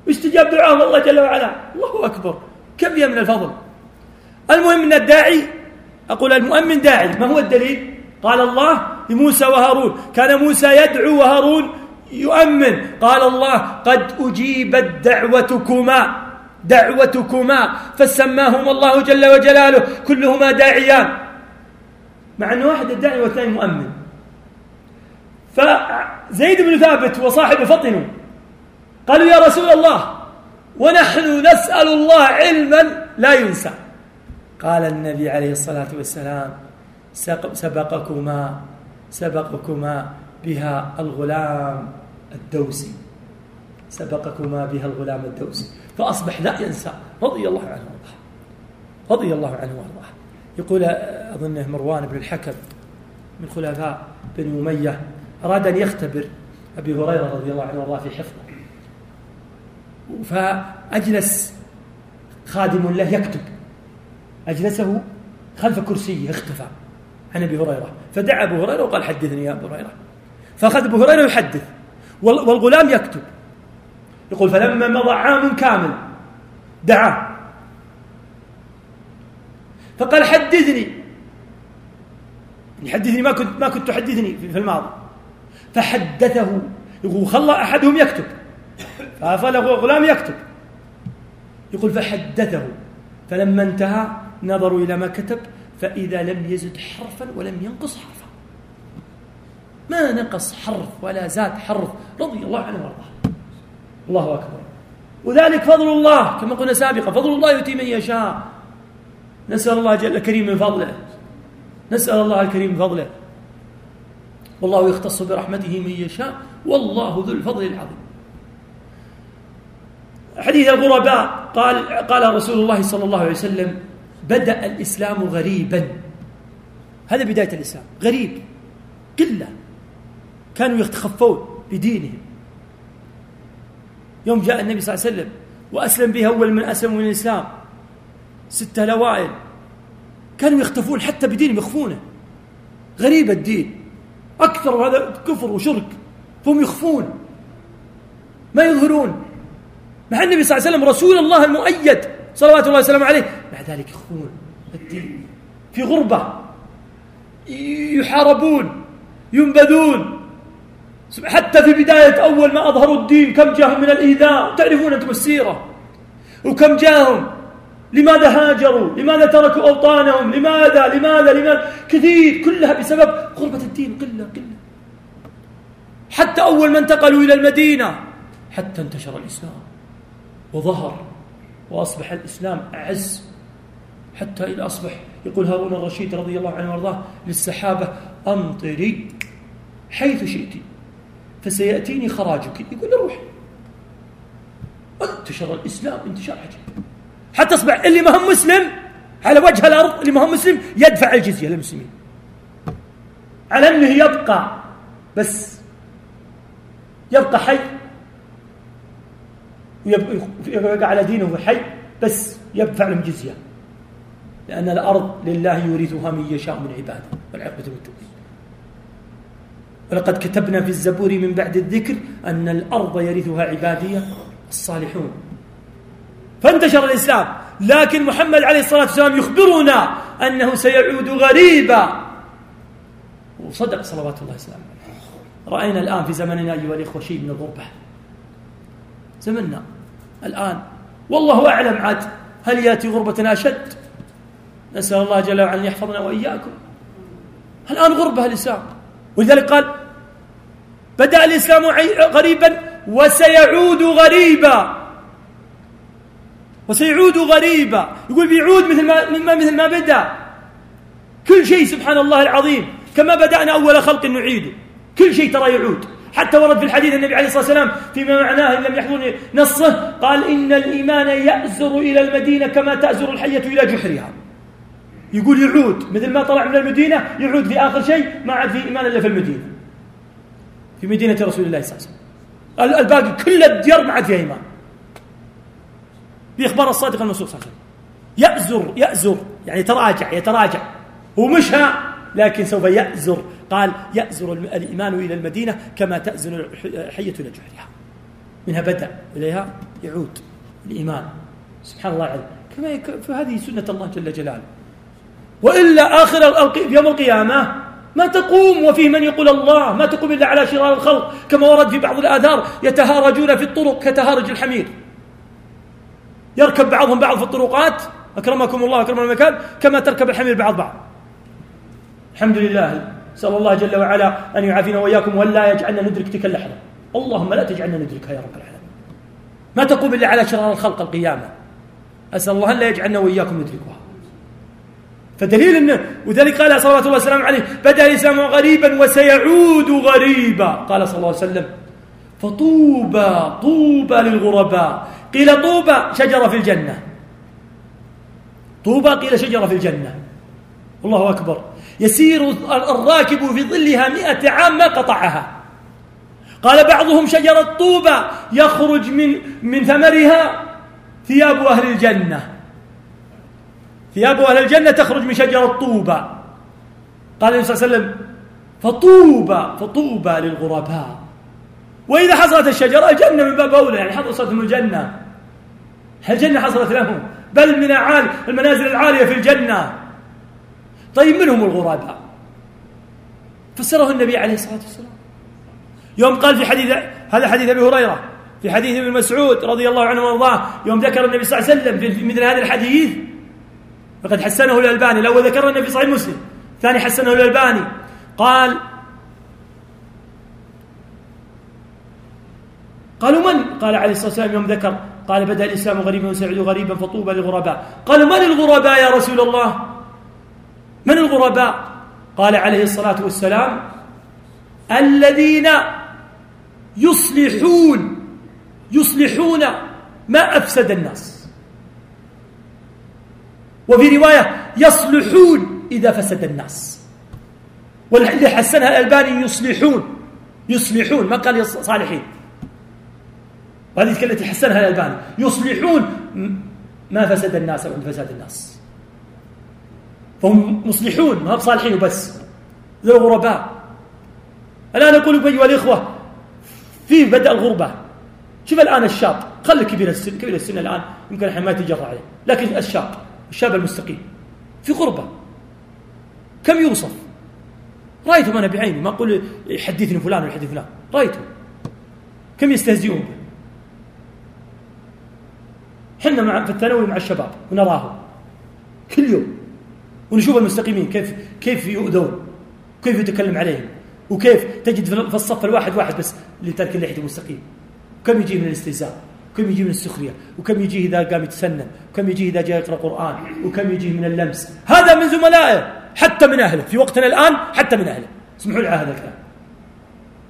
واستجاب دعاهم الله جل وعلا. الله أكبر. كم من الفضل. المهم أن الداعي أقول المؤمن داعي. ما هو الدليل؟ قال الله لموسى وهارون. كان موسى يدعو وهارون يؤمن. قال الله قد أجيبت دعوتكما دعوتكما فسماهما الله جل وجلاله كلهما داعيان. مع أن واحد الداعي والثاني مؤمن. فزيد بن ثابت وصاحبه فطنوا قالوا يا رسول الله ونحن نسأل الله علما لا ينسى. قال النبي عليه الصلاة والسلام سبقكما. سبقكما بها الغلام الدوسي. سبقكما بها الغلام الدوسي. فأصبح لا ينسى رضي الله عنه وأرضاه. رضي الله عنه وأرضاه. يقول أظنه مروان بن الحكم من خلفاء بني أمية أراد أن يختبر أبي هريرة رضي الله عنه وأرضاه في حفظه. فأجلس خادم له يكتب. أجلسه خلف كرسيه اختفى. عن أبي هريرة. فدعا أبو هريرة وقال حدثني يا أبو هريرة. فأخذ أبو هريرة يحدث. والغلام يكتب. يقول فلما مضى عام كامل دعاه فقال حدثني. يحدثني ما كنت ما كنت تحدثني في الماضي. فحدثه. يقول خلى أحدهم يكتب. فأفله غلام يكتب. يقول فحدثه. فلما انتهى نظروا إلى ما كتب. فإذا لم يزد حرفا ولم ينقص حرفا. ما نقص حرف ولا زاد حرف رضي الله عنه وارضاه. الله أكبر. وذلك فضل الله كما قلنا سابقا فضل الله يؤتي من يشاء. نسأل الله جل كريم من فضله. نسأل الله الكريم من فضله. والله يختص برحمته من يشاء. والله ذو الفضل العظيم. حديث الغرباء قال قال رسول الله صلى الله عليه وسلم بدأ الإسلام غريبا. هذا بداية الإسلام. غريب. قلة كانوا يتخفون بدينهم. يوم جاء النبي صلى الله عليه وسلم وأسلم به أول من أسلموا من الإسلام ستة الأوائل كانوا يختفون حتى بدينهم يخفونه. غريب الدين. أكثر هذا كفر وشرك. فهم يخفون. ما يظهرون. مع النبي صلى الله عليه وسلم رسول الله المؤيد. صلوات الله وسلامه عليه. مع ذلك يخفون الدين. في غربة يحاربون ينبذون. حتى في بداية أول ما أظهروا الدين كم جاءهم من الإيذاء؟ تعرفون أنتم السيرة. وكم جاءهم لماذا هاجروا؟ لماذا تركوا أوطانهم؟ لماذا؟ لماذا؟ لماذا؟ كثير كلها بسبب غربة الدين. قلة قلة. حتى أول ما انتقلوا إلى المدينة حتى انتشر الإسلام. وظهر وأصبح الإسلام أعز حتى إذا أصبح يقول هارون الرشيد رضي الله عنه وأرضاه للسحابة أمطري حيث شئت فسيأتيني خراجك. يقول روح انتشر الإسلام انتشار عجيب. حتى أصبح اللي ما هم مسلم على وجه الأرض اللي ما هم مسلم يدفع الجزية للمسلمين. على أنه يبقى بس يبقى حي. ويبقى على دينه حي بس يدفع لهم جزية. لأن الأرض لله يورثها من يشاء من عباده. والعقبة للمتقين ولقد كتبنا في الزبور من بعد الذكر أن الأرض يرثها عبادية الصالحون. فانتشر الإسلام. لكن محمد عليه الصلاة والسلام يخبرنا أنه سيعود غريبا. وصدق صلوات الله وسلامه رأينا الآن في زمننا أيها الإخوة شيء من الغربة. زمننا الآن والله أعلم عاد هل يأتي غربة أشد؟ نسأل الله جل وعلا أن يحفظنا وإياكم. الآن غربة الإسلام. ولذلك قال بدأ الإسلام غريبا وسيعود غريبا. وسيعود غريبا. يقول بيعود مثل ما مثل ما بدأ. كل شيء سبحان الله العظيم. كما بدأنا أول خلق نعيده. كل شيء ترى يعود. حتى ورد في الحديث النبي عليه الصلاة والسلام فيما معناه إن لم يحضرني نصه قال إن الإيمان يأزر إلى المدينة كما تأزر الحية إلى جحرها. يقول يعود مثل ما طلع من المدينة يعود في آخر شيء ما عاد في إيمان إلا في المدينة. في مدينة رسول الله صلى الله عليه وسلم. الباقي كل الديار ما عاد فيها إيمان. بإخبار الصادق المسؤول صلى الله عليه وسلم. يأزر يأزر. يعني يتراجع يتراجع. ومشى لكن سوف يأزر. قال يأزر الإيمان إلى المدينة كما تأزر الحية إلى جحرها منها بدأ إليها يعود الإيمان. سبحان الله العظيم. كما فهذه سنة الله جل جلاله. وإلا آخر يوم القيامة ما تقوم وفيه من يقول الله ما تقوم إلا على شرار الخلق. كما ورد في بعض الآثار يتهارجون في الطرق كتهارج الحمير. يركب بعضهم بعض في الطرقات أكرمكم الله أكرم المكان كما تركب الحمير بعض بعض. الحمد لله. نسأل الله جل وعلا أن يعافينا وإياكم ولا يجعلنا ندرك تلك اللحظة. اللهم لا تجعلنا ندركها يا رب العالمين. ما تقوم إلا على شرار الخلق القيامة. أسأل الله أن لا يجعلنا وإياكم ندركها. فدليل انه وذلك قال صلى الله وسلم عليه بدا الإسلام غريبا وسيعود غريبا. قال صلى الله عليه وسلم فطوبى طوبى للغرباء. قيل طوبى شجره في الجنة. طوبى قيل شجره في الجنة. الله أكبر. يسير الراكب في ظلها مئة عام ما قطعها. قال بعضهم شجرة طوبى يخرج من من ثمرها. ثياب أهل الجنة. ثياب أهل الجنة تخرج من شجرة طوبى قال النبي صلى الله عليه وسلم فطوبى فطوبى للغرباء. وإذا حصلت الشجرة الجنة من باب أولى يعني حصلت لهم الجنة. الجنة حصلت لهم؟ بل من المنازل العالية في الجنة. طيب من هم الغرباء. فسره النبي عليه الصلاة والسلام. يوم قال في حديث هذا حديث أبي هريرة في حديث ابن مسعود رضي الله عنه وأرضاه يوم ذكر النبي صلى الله عليه وسلم في مثل هذا الحديث فقد حسنه الألباني. الأول ذكر النبي صحيح مسلم ثاني حسنه الألباني. قال قالوا من؟ قال عليه الصلاة والسلام يوم ذكر قال بدأ الإسلام غريبا وسيعود غريبا فطوبى للغرباء. قالوا من الغرباء يا رسول الله؟ من الغرباء؟ قال عليه الصلاة والسلام الذين يصلحون يصلحون ما أفسد الناس. وفي رواية يصلحون إذا فسد الناس. واللي حسنها الألباني يصلحون يصلحون ما قال صالحين؟ وهذه التي حسنها الألباني يصلحون ما فسد الناس أو فساد الناس. فهم مصلحون ما بصالحين وبس. ذو غرباء. الآن أقول لكم أيها الإخوة في بدأ الغربة. شوف الآن الشاب خلي كبير السن كبير السن الآن يمكن الحين ما يتجرأ عليه. لكن الشاب الشاب المستقيم في غربة. كم يوصف؟ رأيتم أنا بعيني ما أقول يحدثني فلان ولا يحدث فلان. رأيتم كم يستهزئون. به حنا مع في الثانوي مع الشباب ونراهم. كل يوم. ونشوف المستقيمين كيف كيف يؤذون كيف يتكلم عليهم وكيف تجد في الصف الواحد واحد بس اللي ترك اللحيه المستقيم كم يجي من الاستهزاء؟ وكم يجي من السخرية؟ وكم يجي إذا قام يتسنن؟ وكم يجي إذا جاء يقرأ قرآن؟ وكم يجي من اللمس؟ هذا من زملائه حتى من أهله في وقتنا الآن حتى من أهله. اسمحوا لي على هذا الكلام.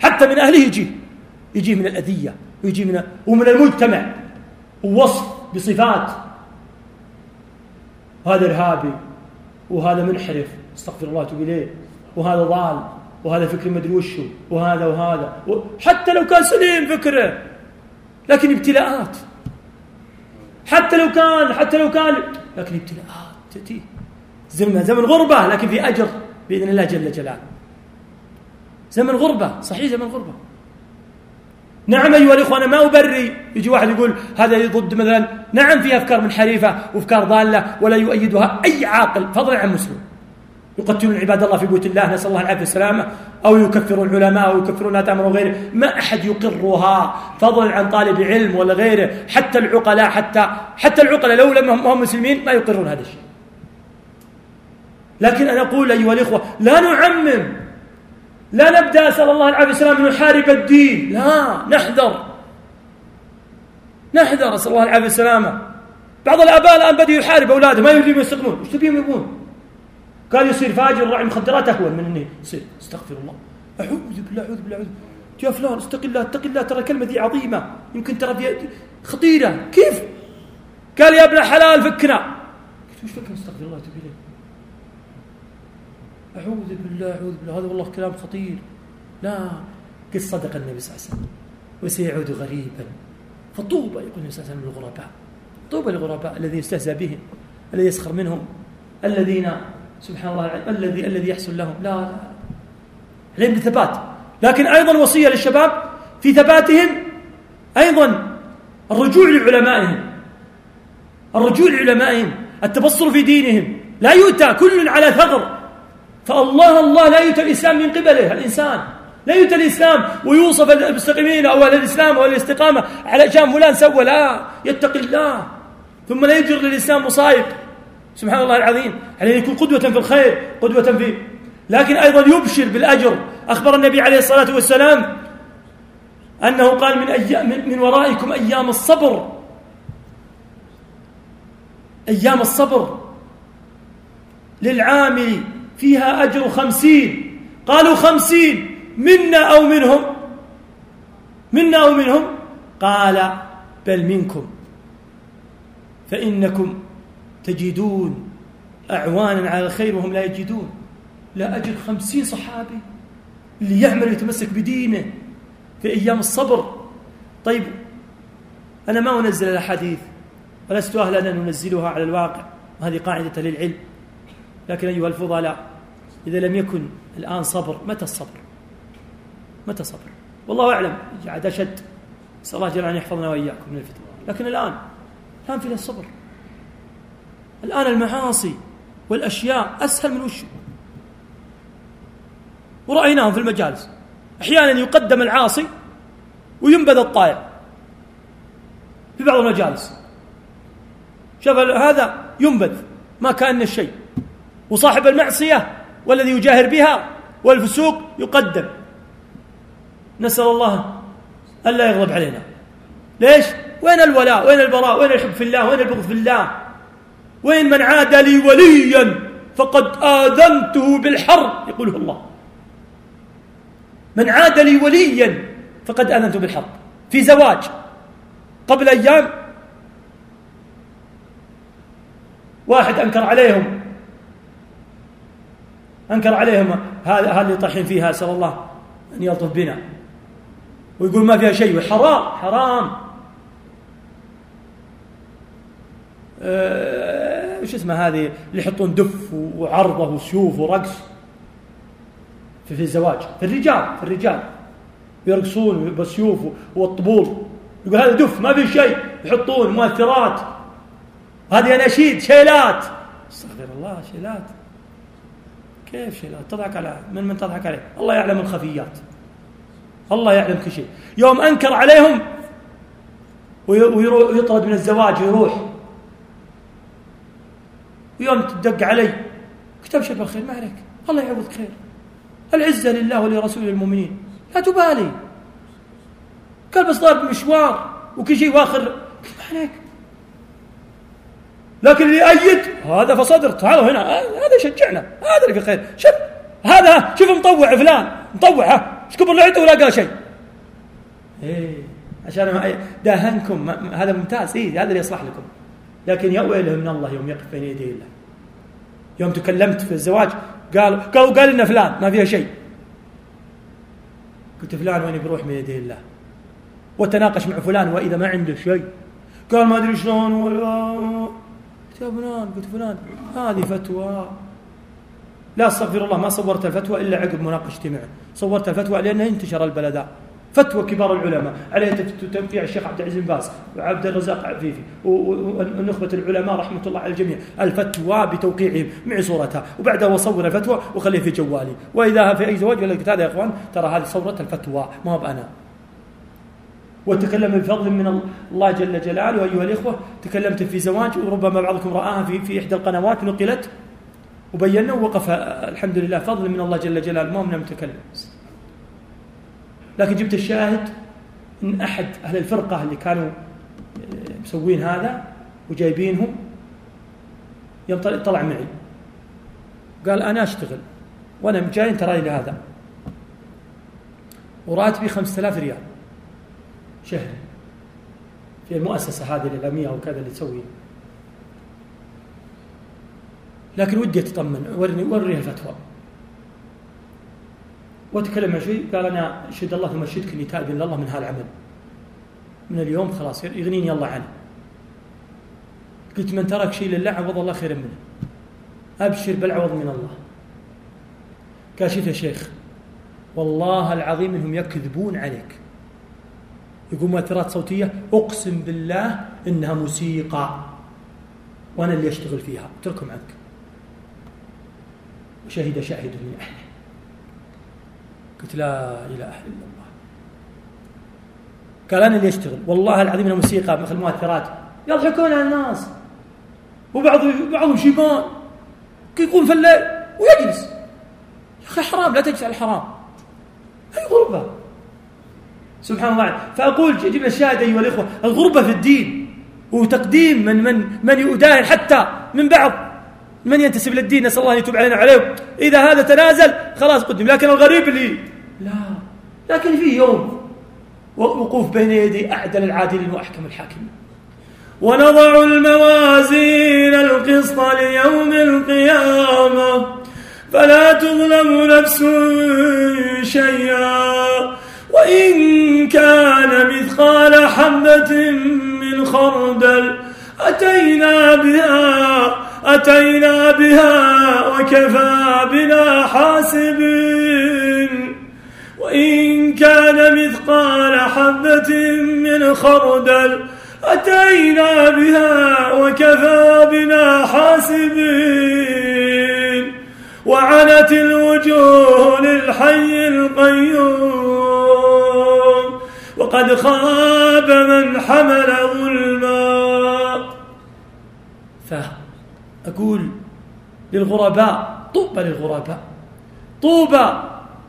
حتى من أهله يجي. يجي من الأذية ويجي من ومن المجتمع. ووصف بصفات. هذا إرهابي. وهذا منحرف استغفر الله واتوب إليه. وهذا ضال وهذا فكر مدري وشه وهذا وهذا. حتى لو كان سليم فكره لكن ابتلاءات. حتى لو كان حتى لو كان لكن ابتلاءات تأتي. زمن زمن غربة لكن في أجر بإذن الله جل جلاله. زمن غربة صحيح زمن غربة. نعم أيها الإخوة أنا ما أبري. يجي واحد يقول هذا ضد مثلا نعم في أفكار منحرفة وأفكار ضالة ولا يؤيدها أي عاقل فضلا عن مسلم. يقتلون عباد الله في بيوت الله نسأل الله العافية والسلامة أو يكفرون العلماء أو يكفرون أتامر وغيره ما أحد يقرها فضلا عن طالب علم ولا غيره. حتى العقلاء حتى حتى العقلاء لو لم هم مسلمين ما يقرون هذا الشيء. لكن أنا أقول أيها الإخوة لا نعمم لا نبدأ أسأل الله العافية والسلامة نحارب الدين. لا. نحذر. نحذر أسأل الله العافية والسلامة بعض الآباء الآن بدأوا يحارب أولاده ما يريدون يستقنون إيش تبيهم يبون؟ قال يصير فاجر راعي مخدرات اهون من انه يصير. استغفر الله. أعوذ بالله أعوذ بالله أعوذ يا فلان استق الله اتق الله ترى الكلمة دي عظيمة. يمكن ترى خطيرة. كيف؟ قال يا ابن حلال فكنا. قلت وش فكنا؟ استغفر الله تبي ليه؟ أعوذ بالله أعوذ بالله. هذا والله كلام خطير. لا قد صدق النبي صلى الله عليه وسلم. وسيعود غريبا. فطوبى يقول النبي صلى الله عليه وسلم للغرباء. طوبى للغرباء الذي يستهزأ بهم الذي يسخر منهم الذين سبحان الله الذي الذي يحصل لهم. لا لا. عليهم بالثبات لكن أيضا وصية للشباب في ثباتهم أيضا الرجوع لعلمائهم. الرجوع لعلمائهم. التبصر في دينهم. لا يؤتى كل على ثغر. فالله الله لا يؤتى الإسلام من قبله الإنسان لا يؤتى الإسلام ويوصف المستقيمين أو أهل الإسلام أو الاستقامة على شان فلان سوى لا يتقي الله. ثم لا يجر للإسلام مصائب. سبحان الله العظيم. عليه يكون قدوة في الخير قدوة في لكن أيضا يبشر بالأجر. أخبر النبي عليه الصلاة والسلام أنه قال من, أيام من ورائكم أيام الصبر. أيام الصبر للعامل فيها أجر خمسين. قالوا خمسين. منا أو منهم؟ منا أو منهم؟ قال بل منكم. فإنكم تجدون أعوانا على الخير وهم لا يجدون. لا أجد خمسين صحابي اللي يعمل ويتمسك بدينه في أيام الصبر. طيب أنا ما أنزل الأحاديث ولست أهلا أن ننزلها على الواقع. وهذه قاعدة للعلم. لكن أيها الفضلاء إذا لم يكن الآن صبر متى الصبر؟ متى صبر والله أعلم عاد أشد. نسأل الله جل أن يحفظنا وإياكم من الفتن لكن الآن الآن في الصبر. الآن المعاصي والأشياء أسهل من وشه ورأيناهم في المجالس. أحيانا يقدم العاصي وينبذ الطائع في بعض المجالس. شوف هذا ينبذ ما كأن الشيء. وصاحب المعصية والذي يجاهر بها والفسوق يقدم. نسأل الله ألا يغضب علينا. ليش؟ وين الولاء؟ وين البراء؟ وين الحب في الله؟ وين البغض في الله؟ وين من عادى لي وليا فقد آذنته بالحرب يقوله الله. من عاد لي وليا فقد آذنته بالحرب في زواج. قبل أيام واحد أنكر عليهم أنكر عليهم هذا اللي طايحين فيها أسأل الله أن يلطف بنا. ويقول ما فيها شيء حرام حرام. أه وش اسمه هذه؟ اللي يحطون دف وعرضه وسيوف ورقص في, في الزواج في الرجال في الرجال. يرقصون بالسيوف والطبول. يقول هذا دف ما في شيء. يحطون مؤثرات. هذه اناشيد شيلات. استغفر الله شيلات. كيف شيلات تضحك على من من تضحك عليه. الله يعلم الخفيات. الله يعلم كل شيء. يوم أنكر عليهم ويطرد من الزواج ويروح. ويوم تدق علي كتب بالخير ما عليك. الله يعوضك خير. العزة لله ولرسول المؤمنين. لا تبالي. قال بس مشوار وكل شيء واخر. ما عليك. لكن اللي يأيد هذا فصدر. تعالوا هنا. هذا يشجعنا هذا اللي في خير شوف هذا شوف مطوع فلان. مطوع. ها. إيش كبر عنده ولا قال شيء. إيه عشان داهنكم. هذا ممتاز. إيه هذا اللي يصلح لكم. لكن يا ويله من الله يوم يقف بين يدي الله. يوم تكلمت في الزواج قال قالوا قال لنا فلان ما فيها شيء. قلت فلان وين بروح من يدي الله؟ وتناقش مع فلان وإذا ما عنده شيء. قال ما أدري شلون يا فلان قلت فلان هذه فتوى. لا استغفر الله ما صورت الفتوى إلا عقب مناقشتي معه صورت الفتوى لأنها انتشر البلداء فتوى كبار العلماء. عليها تنفيع الشيخ عبد العزيز باز وعبد الرزاق عفيفي ونخبة العلماء رحمة الله على الجميع. الفتوى بتوقيعهم مع صورتها. وبعدها أصور الفتوى وخليها في جوالي. وإذا في أي زواج ولا هذا يا إخوان ترى هذه صورة الفتوى. ما هو أنا وتكلم بفضل من الله جل جلاله أيها الإخوة تكلمت في زواج وربما بعضكم رآها في في إحدى القنوات نقلت وبينا ووقف الحمد لله فضل من الله جل جلاله ما من المتكلم لكن جبت الشاهد من أحد أهل الفرقة اللي كانوا آه، مسوين هذا وجايبينهم يوم طلع معي. قال أنا أشتغل وأنا جاي ترى لهذا. وراتبي خمسة آلاف ريال. شهري في المؤسسة هذه الإعلامية أو كذا اللي تسوي لكن ودي أتطمن. ورني ورني الفتوى وتكلم مع شيء قال أنا اشهد الله ثم اشهدك إني تائب إلى الله من هالعمل من اليوم خلاص يغنيني الله عنه. قلت من ترك شيء لله عوض الله خيرا منه. أبشر بالعوض من الله. قال يا شيخ والله العظيم إنهم يكذبون عليك. يقول مؤثرات صوتية أقسم بالله إنها موسيقى. وأنا اللي أشتغل فيها. أتركهم عنك. وشهد شاهد من أهله. قلت لا إله إلا الله. قال أنا اللي أشتغل. والله العظيم أنا موسيقى مثل المؤثرات يضحكون على الناس. وبعض بعضهم شيبان يقوم في الليل ويجلس. يا أخي حرام لا تجلس على الحرام. هي غربة. سبحان الله. فأقول جبنا الشاهد أيها الإخوة. الغربة في الدين وتقديم من من من يداهن حتى من بعض. من ينتسب للدين نسأل الله أن يتوب علينا عليه إذا هذا تنازل خلاص قدم. لكن الغريب اللي لا. لكن في يوم وقوف بين يدي أعدل العادلين وأحكم الحاكمين. ونضع الموازين القسط ليوم القيامة. فلا تظلم نفس شيئا. وإن كان مثقال حبة من خردل. أتينا بها أتينا بها وكفى بنا حاسبين وإن كان مثقال حبة من خردل أتينا بها وكفى بنا حاسبين وعنت الوجوه للحي القيوم. وقد خاب من حمل ظلما. فأقول للغرباء طوبى للغرباء طوبى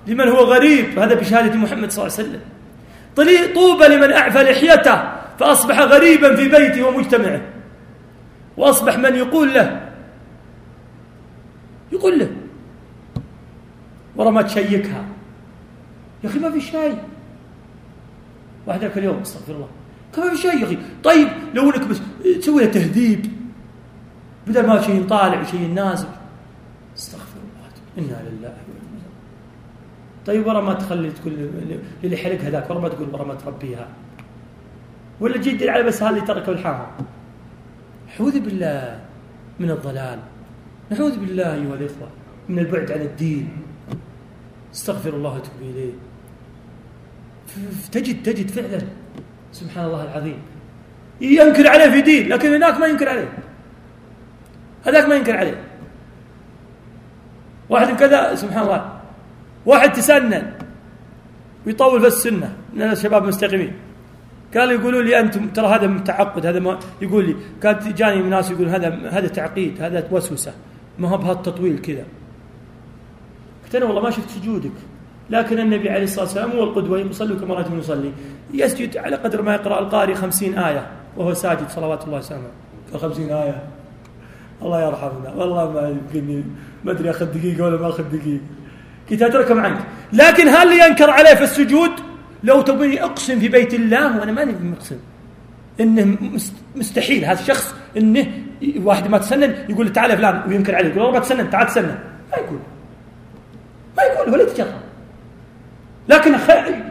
لمن هو غريب هذا بشهادة محمد صلى الله عليه وسلم. طوبى لمن أعفى لحيته فأصبح غريبا في بيته ومجتمعه. وأصبح من يقول له يقول له ورا ما تشيكها يا أخي ما في شيء. واحد ذاك اليوم استغفر الله. ما في شيء يا أخي؟ طيب لو إنك بس تسوي له تهذيب بدل ما شيء طالع وشيء نازل. استغفر الله. إنا لله طيب ورا ما تخلي تقول اللي حلق هذاك ورا ما تقول ورا ما تربيها. ولا جد على بس هذا اللي تركه الحاهم نعوذ بالله من الضلال. نعوذ بالله أيها الإخوة من البعد عن الدين. استغفر الله وتوب إليه. تجد تجد فعلا. سبحان الله العظيم. ينكر عليه في دين لكن هناك ما ينكر عليه. هذاك ما ينكر عليه. واحد كذا سبحان الله. واحد تسنن. ويطول في السنة. من الشباب المستقيمين قال يقولوا لي أنتم ترى هذا متعقد هذا ما يقول لي كانت جاني ناس يقول هذا هذا تعقيد هذا وسوسه ما هو بهالتطويل كذا. قلت أنا والله ما شفت سجودك. لكن النبي عليه الصلاة والسلام هو القدوة يصلي كما رأيتم يصلي. يسجد على قدر ما يقرأ القارئ خمسين آية وهو ساجد صلوات الله وسلامه. خمسين آية. الله يرحمنا. والله ما يمكن ما أدري أخذ دقيقة ولا ما أخذ دقيقة. كنت اتركهم عنك لكن هل ينكر عليه في السجود؟ لو تبيني أقسم في بيت الله وأنا ماني مقسم. إنه مستحيل. هذا الشخص إنه واحد ما تسنن يقول تعال فلان وينكر عليه يقول ما تسنن تعال تسنن. ما يقول. ما يقول ولا يتجرأ. لكن خير.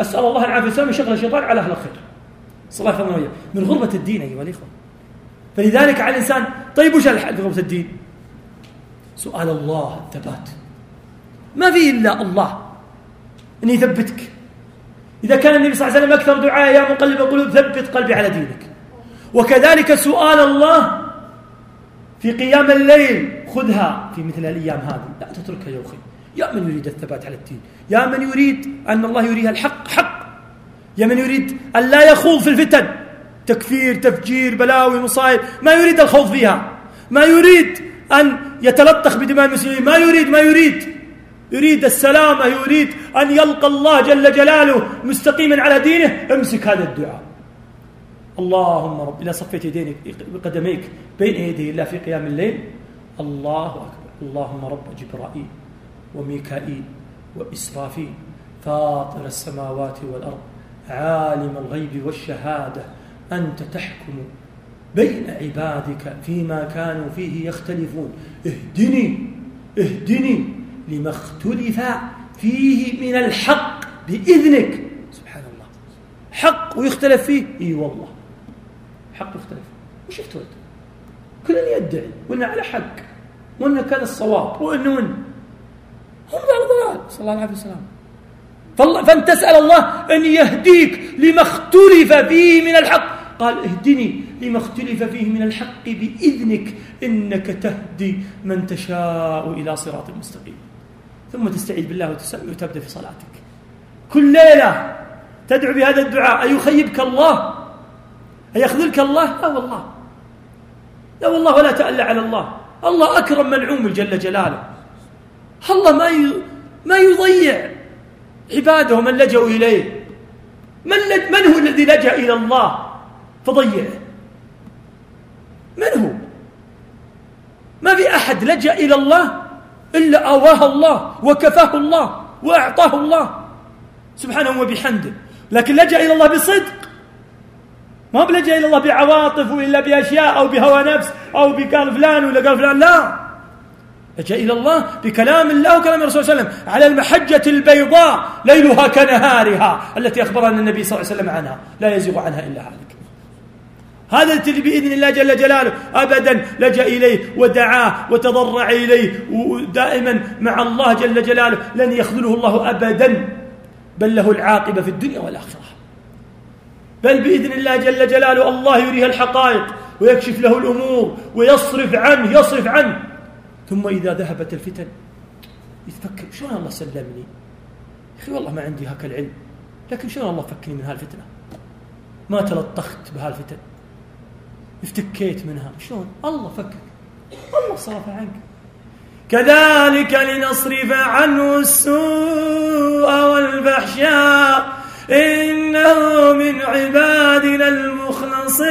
أسأل الله العافية. والسلامه يشغل الشيطان على أهل الخير. صلى الله عليه وسلم. من غربة الدين أيها الإخوة. فلذلك على الإنسان طيب وش الحل في غربة الدين؟ سؤال الله الثبات. ما فيه إلا الله. إن يثبتك. إذا كان النبي صلى الله عليه وسلم أكثر دعاء يا مقلب القلوب ثبت قلبي على دينك. وكذلك سؤال الله في قيام الليل خذها في مثل الأيام هذه. لا تتركها يا أخي. يا من يريد الثبات على الدين يا من يريد أن الله يريها الحق حق. يا من يريد أن لا يخوض في الفتن. تكفير تفجير بلاوي مصائب ما يريد الخوض فيها. ما يريد أن يتلطخ بدماء المسلمين ما يريد ما يريد. يريد السلامة يريد أن يلقى الله جل جلاله مستقيما على دينه. امسك هذا الدعاء. اللهم رب إذا صفيت يدينك بقدميك بين يدي الله في قيام الليل. الله أكبر. اللهم رب جبرائيل. وميكائيل وإسرافيل فاطر السماوات والأرض. عالم الغيب والشهادة أنت تحكم بين عبادك فيما كانوا فيه يختلفون. اهدني اهدني لما اختلف فيه من الحق بإذنك. سبحان الله حق ويختلف فيه؟ إي والله. حق يختلف وش يختلف كلنا يدعي وانه على حق وانه كان الصواب. وإنه وانه هم على ضلال صلى الله عليه وسلم. فانت تسال الله أن يهديك لما اختلف فيه من الحق. قال اهدني لما اختلف فيه من الحق بإذنك إنك تهدي من تشاء إلى صراط مستقيم. ثم تستعيذ بالله وتبدأ في صلاتك. كل ليلة تدعو بهذا الدعاء. أيخيبك الله؟ أيخذلك الله؟ لا والله. لا والله ولا تألى على الله. الله أكرم منعوم جل جلاله. الله ما ما يضيع عباده من لجأوا إليه. من, من هو الذي لجأ إلى الله فضيعه من هو؟ ما في أحد لجأ إلى الله إلا آواه الله وكفاه الله وأعطاه الله سبحانه وبحمده. لكن لجأ إلى الله بصدق. ما بلجأ إلى الله بعواطف وإلا بأشياء أو بهوى نفس أو بقال فلان ولا قال فلان. لا. لجأ إلى الله بكلام الله وكلام الرسول صلى الله عليه وسلم على المحجة البيضاء ليلها كنهارها التي أخبرنا النبي صلى الله عليه وسلم عنها. لا يزيغ عنها إلا هالك. هذا الذي بإذن الله جل جلاله أبدا لجأ إليه ودعاه وتضرع إليه ودائما مع الله جل جلاله. لن يخذله الله أبدا بل له العاقبة في الدنيا والآخرة. بل بإذن الله جل جلاله الله يريه الحقائق ويكشف له الأمور ويصرف عنه يصرف عنه. ثم إذا ذهبت الفتن يتفكر شلون الله سلمني؟ يا أخي والله ما عندي هكا العلم لكن شلون الله فكني من هالفتنة؟ ما تلطخت بهالفتن. افتكيت منها. شلون؟ الله فكك. الله صرف عنك. كذلك لنصرف عنه السوء والفحشاء إنه من عبادنا المخلصين.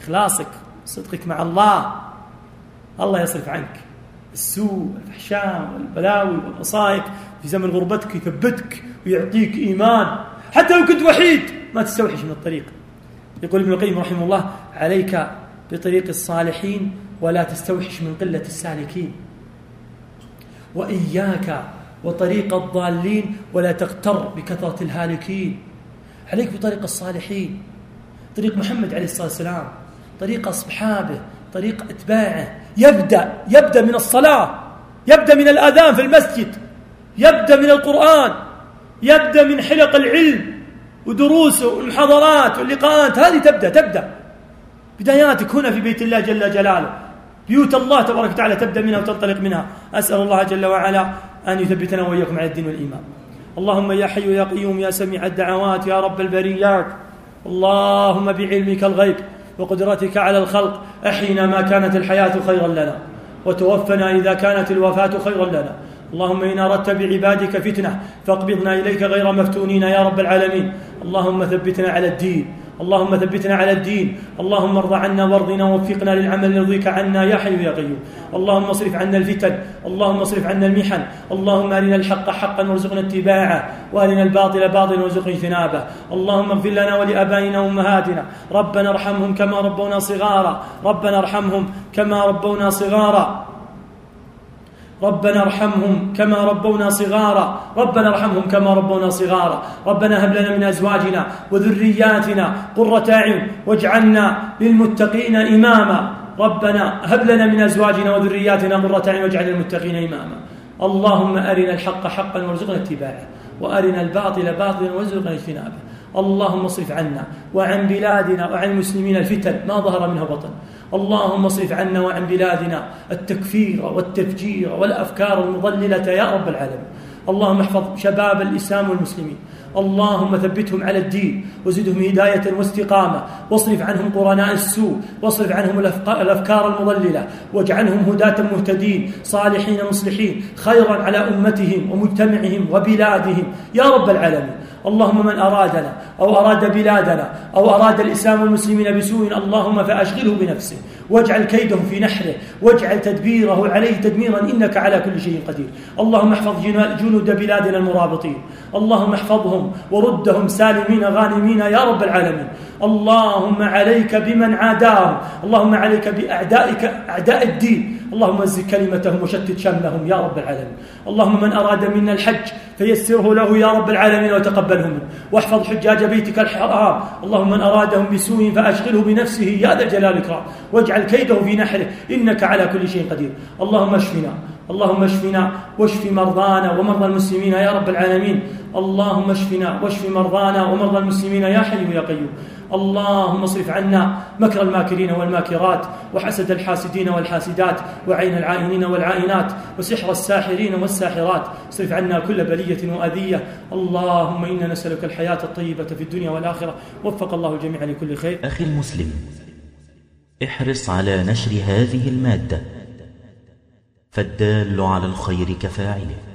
إخلاصك صدقك مع الله. الله يصرف عنك. السوء والفحشاء والبلاوي والمصائب في زمن غربتك يثبتك ويعطيك إيمان. حتى لو كنت وحيد ما تستوحش من الطريق. يقول ابن القيم رحمه الله عليك بطريق الصالحين ولا تستوحش من قلة السالكين. وإياك وطريق الضالين ولا تغتر بكثرة الهالكين. عليك بطريق الصالحين. طريق محمد عليه الصلاة والسلام. طريق أصحابه. طريق أتباعه. يبدأ يبدأ من الصلاة يبدأ من الآذان في المسجد يبدأ من القرآن يبدأ من حلق العلم ودروسه والمحاضرات واللقاءات. هذه تبدأ تبدأ. بداياتك هنا في بيت الله جل جلاله. بيوت الله تبارك وتعالى تبدأ منها وتنطلق منها. أسأل الله جل وعلا أن يثبتنا وإياكم على الدين والإيمان. اللهم يا حي يا قيوم يا سميع الدعوات يا رب البريات. اللهم بعلمك الغيب. وقدرتك على الخلق أحينا ما كانت الحياة خيرا لنا وتوفنا إذا كانت الوفاة خيرا لنا. اللهم إن أردت بعبادك فتنة فاقبضنا إليك غير مفتونين يا رب العالمين. اللهم ثبتنا على الدين. اللهم ثبتنا على الدين. اللهم ارض عنا وارضنا ووفقنا للعمل يرضيك عنا يا حي يا قيوم. اللهم اصرف عنا الفتن. اللهم اصرف عنا المحن. اللهم أرنا الحق حقا وارزقنا اتباعه. وأرنا الباطل باطلا وارزقنا اجتنابه. اللهم اغفر لنا ولآبائنا وأمهاتنا. ربنا ارحمهم كما ربونا صغارا. ربنا ارحمهم كما ربونا صغارا. ربنا ارحمهم كما ربونا صغارا. ربنا ارحمهم كما ربونا صغارا. ربنا هب لنا من أزواجنا وذرياتنا قرة أعين واجعلنا للمتقين إماما. ربنا هب لنا من أزواجنا وذرياتنا قرة أعين واجعلنا للمتقين إماما. اللهم أرنا الحق حقا وارزقنا اتباعه وأرنا الباطل باطلا وارزقنا اجتنابه. اللهم اصرف عنا وعن بلادنا وعن المسلمين الفتن ما ظهر منها بطن. اللهم اصرف عنا وعن بلادنا التكفير والتفجير والأفكار المضللة يا رب العالمين. اللهم احفظ شباب الإسلام والمسلمين. اللهم ثبتهم على الدين وزدهم هداية واستقامة. واصرف عنهم قرناء السوء. واصرف عنهم الأفكار المضللة. واجعلهم هداة مهتدين صالحين مصلحين خيرا على أمتهم ومجتمعهم وبلادهم. يا رب العالمين. اللهم من أرادنا أو أراد بلادنا أو أراد الإسلام والمسلمين بسوء اللهم فأشغله بنفسه واجعل كيده في نحره واجعل تدبيره عليه تدميرا إنك على كل شيء قدير. اللهم احفظ جنود بلادنا المرابطين. اللهم احفظهم وردهم سالمين غانمين يا رب العالمين. اللهم عليك بمن عاداهم. اللهم عليك بأعدائك أعداء الدين. اللهم زد كلمتهم وشتت شملهم يا رب العالمين. اللهم من أراد منا الحج فيسره له يا رب العالمين وتقبله منه واحفظ حجاج بيتك الحرام. اللهم من أرادهم بسوء فأشغله بنفسه. يا ذا الجلال والإكرام. واجعل كيده في نحره. إنك على كل شيء قدير. اللهم اشفنا. اللهم اشفنا. واشف مرضانا ومرضى المسلمين يا رب العالمين. اللهم اشفنا. واشف مرضانا ومرضى المسلمين يا حي يا قيوم. اللهم اصرف عنا مكر الماكرين والماكرات وحسد الحاسدين والحاسدات وعين العائنين والعائنات وسحر الساحرين والساحرات. اصرف عنا كل بلية وأذية. اللهم إنا نسألك الحياة الطيبة في الدنيا والآخرة. وفق الله الجميع لكل خير. أخي المسلم احرص على نشر هذه المادة. فالدال على الخير كفاعله.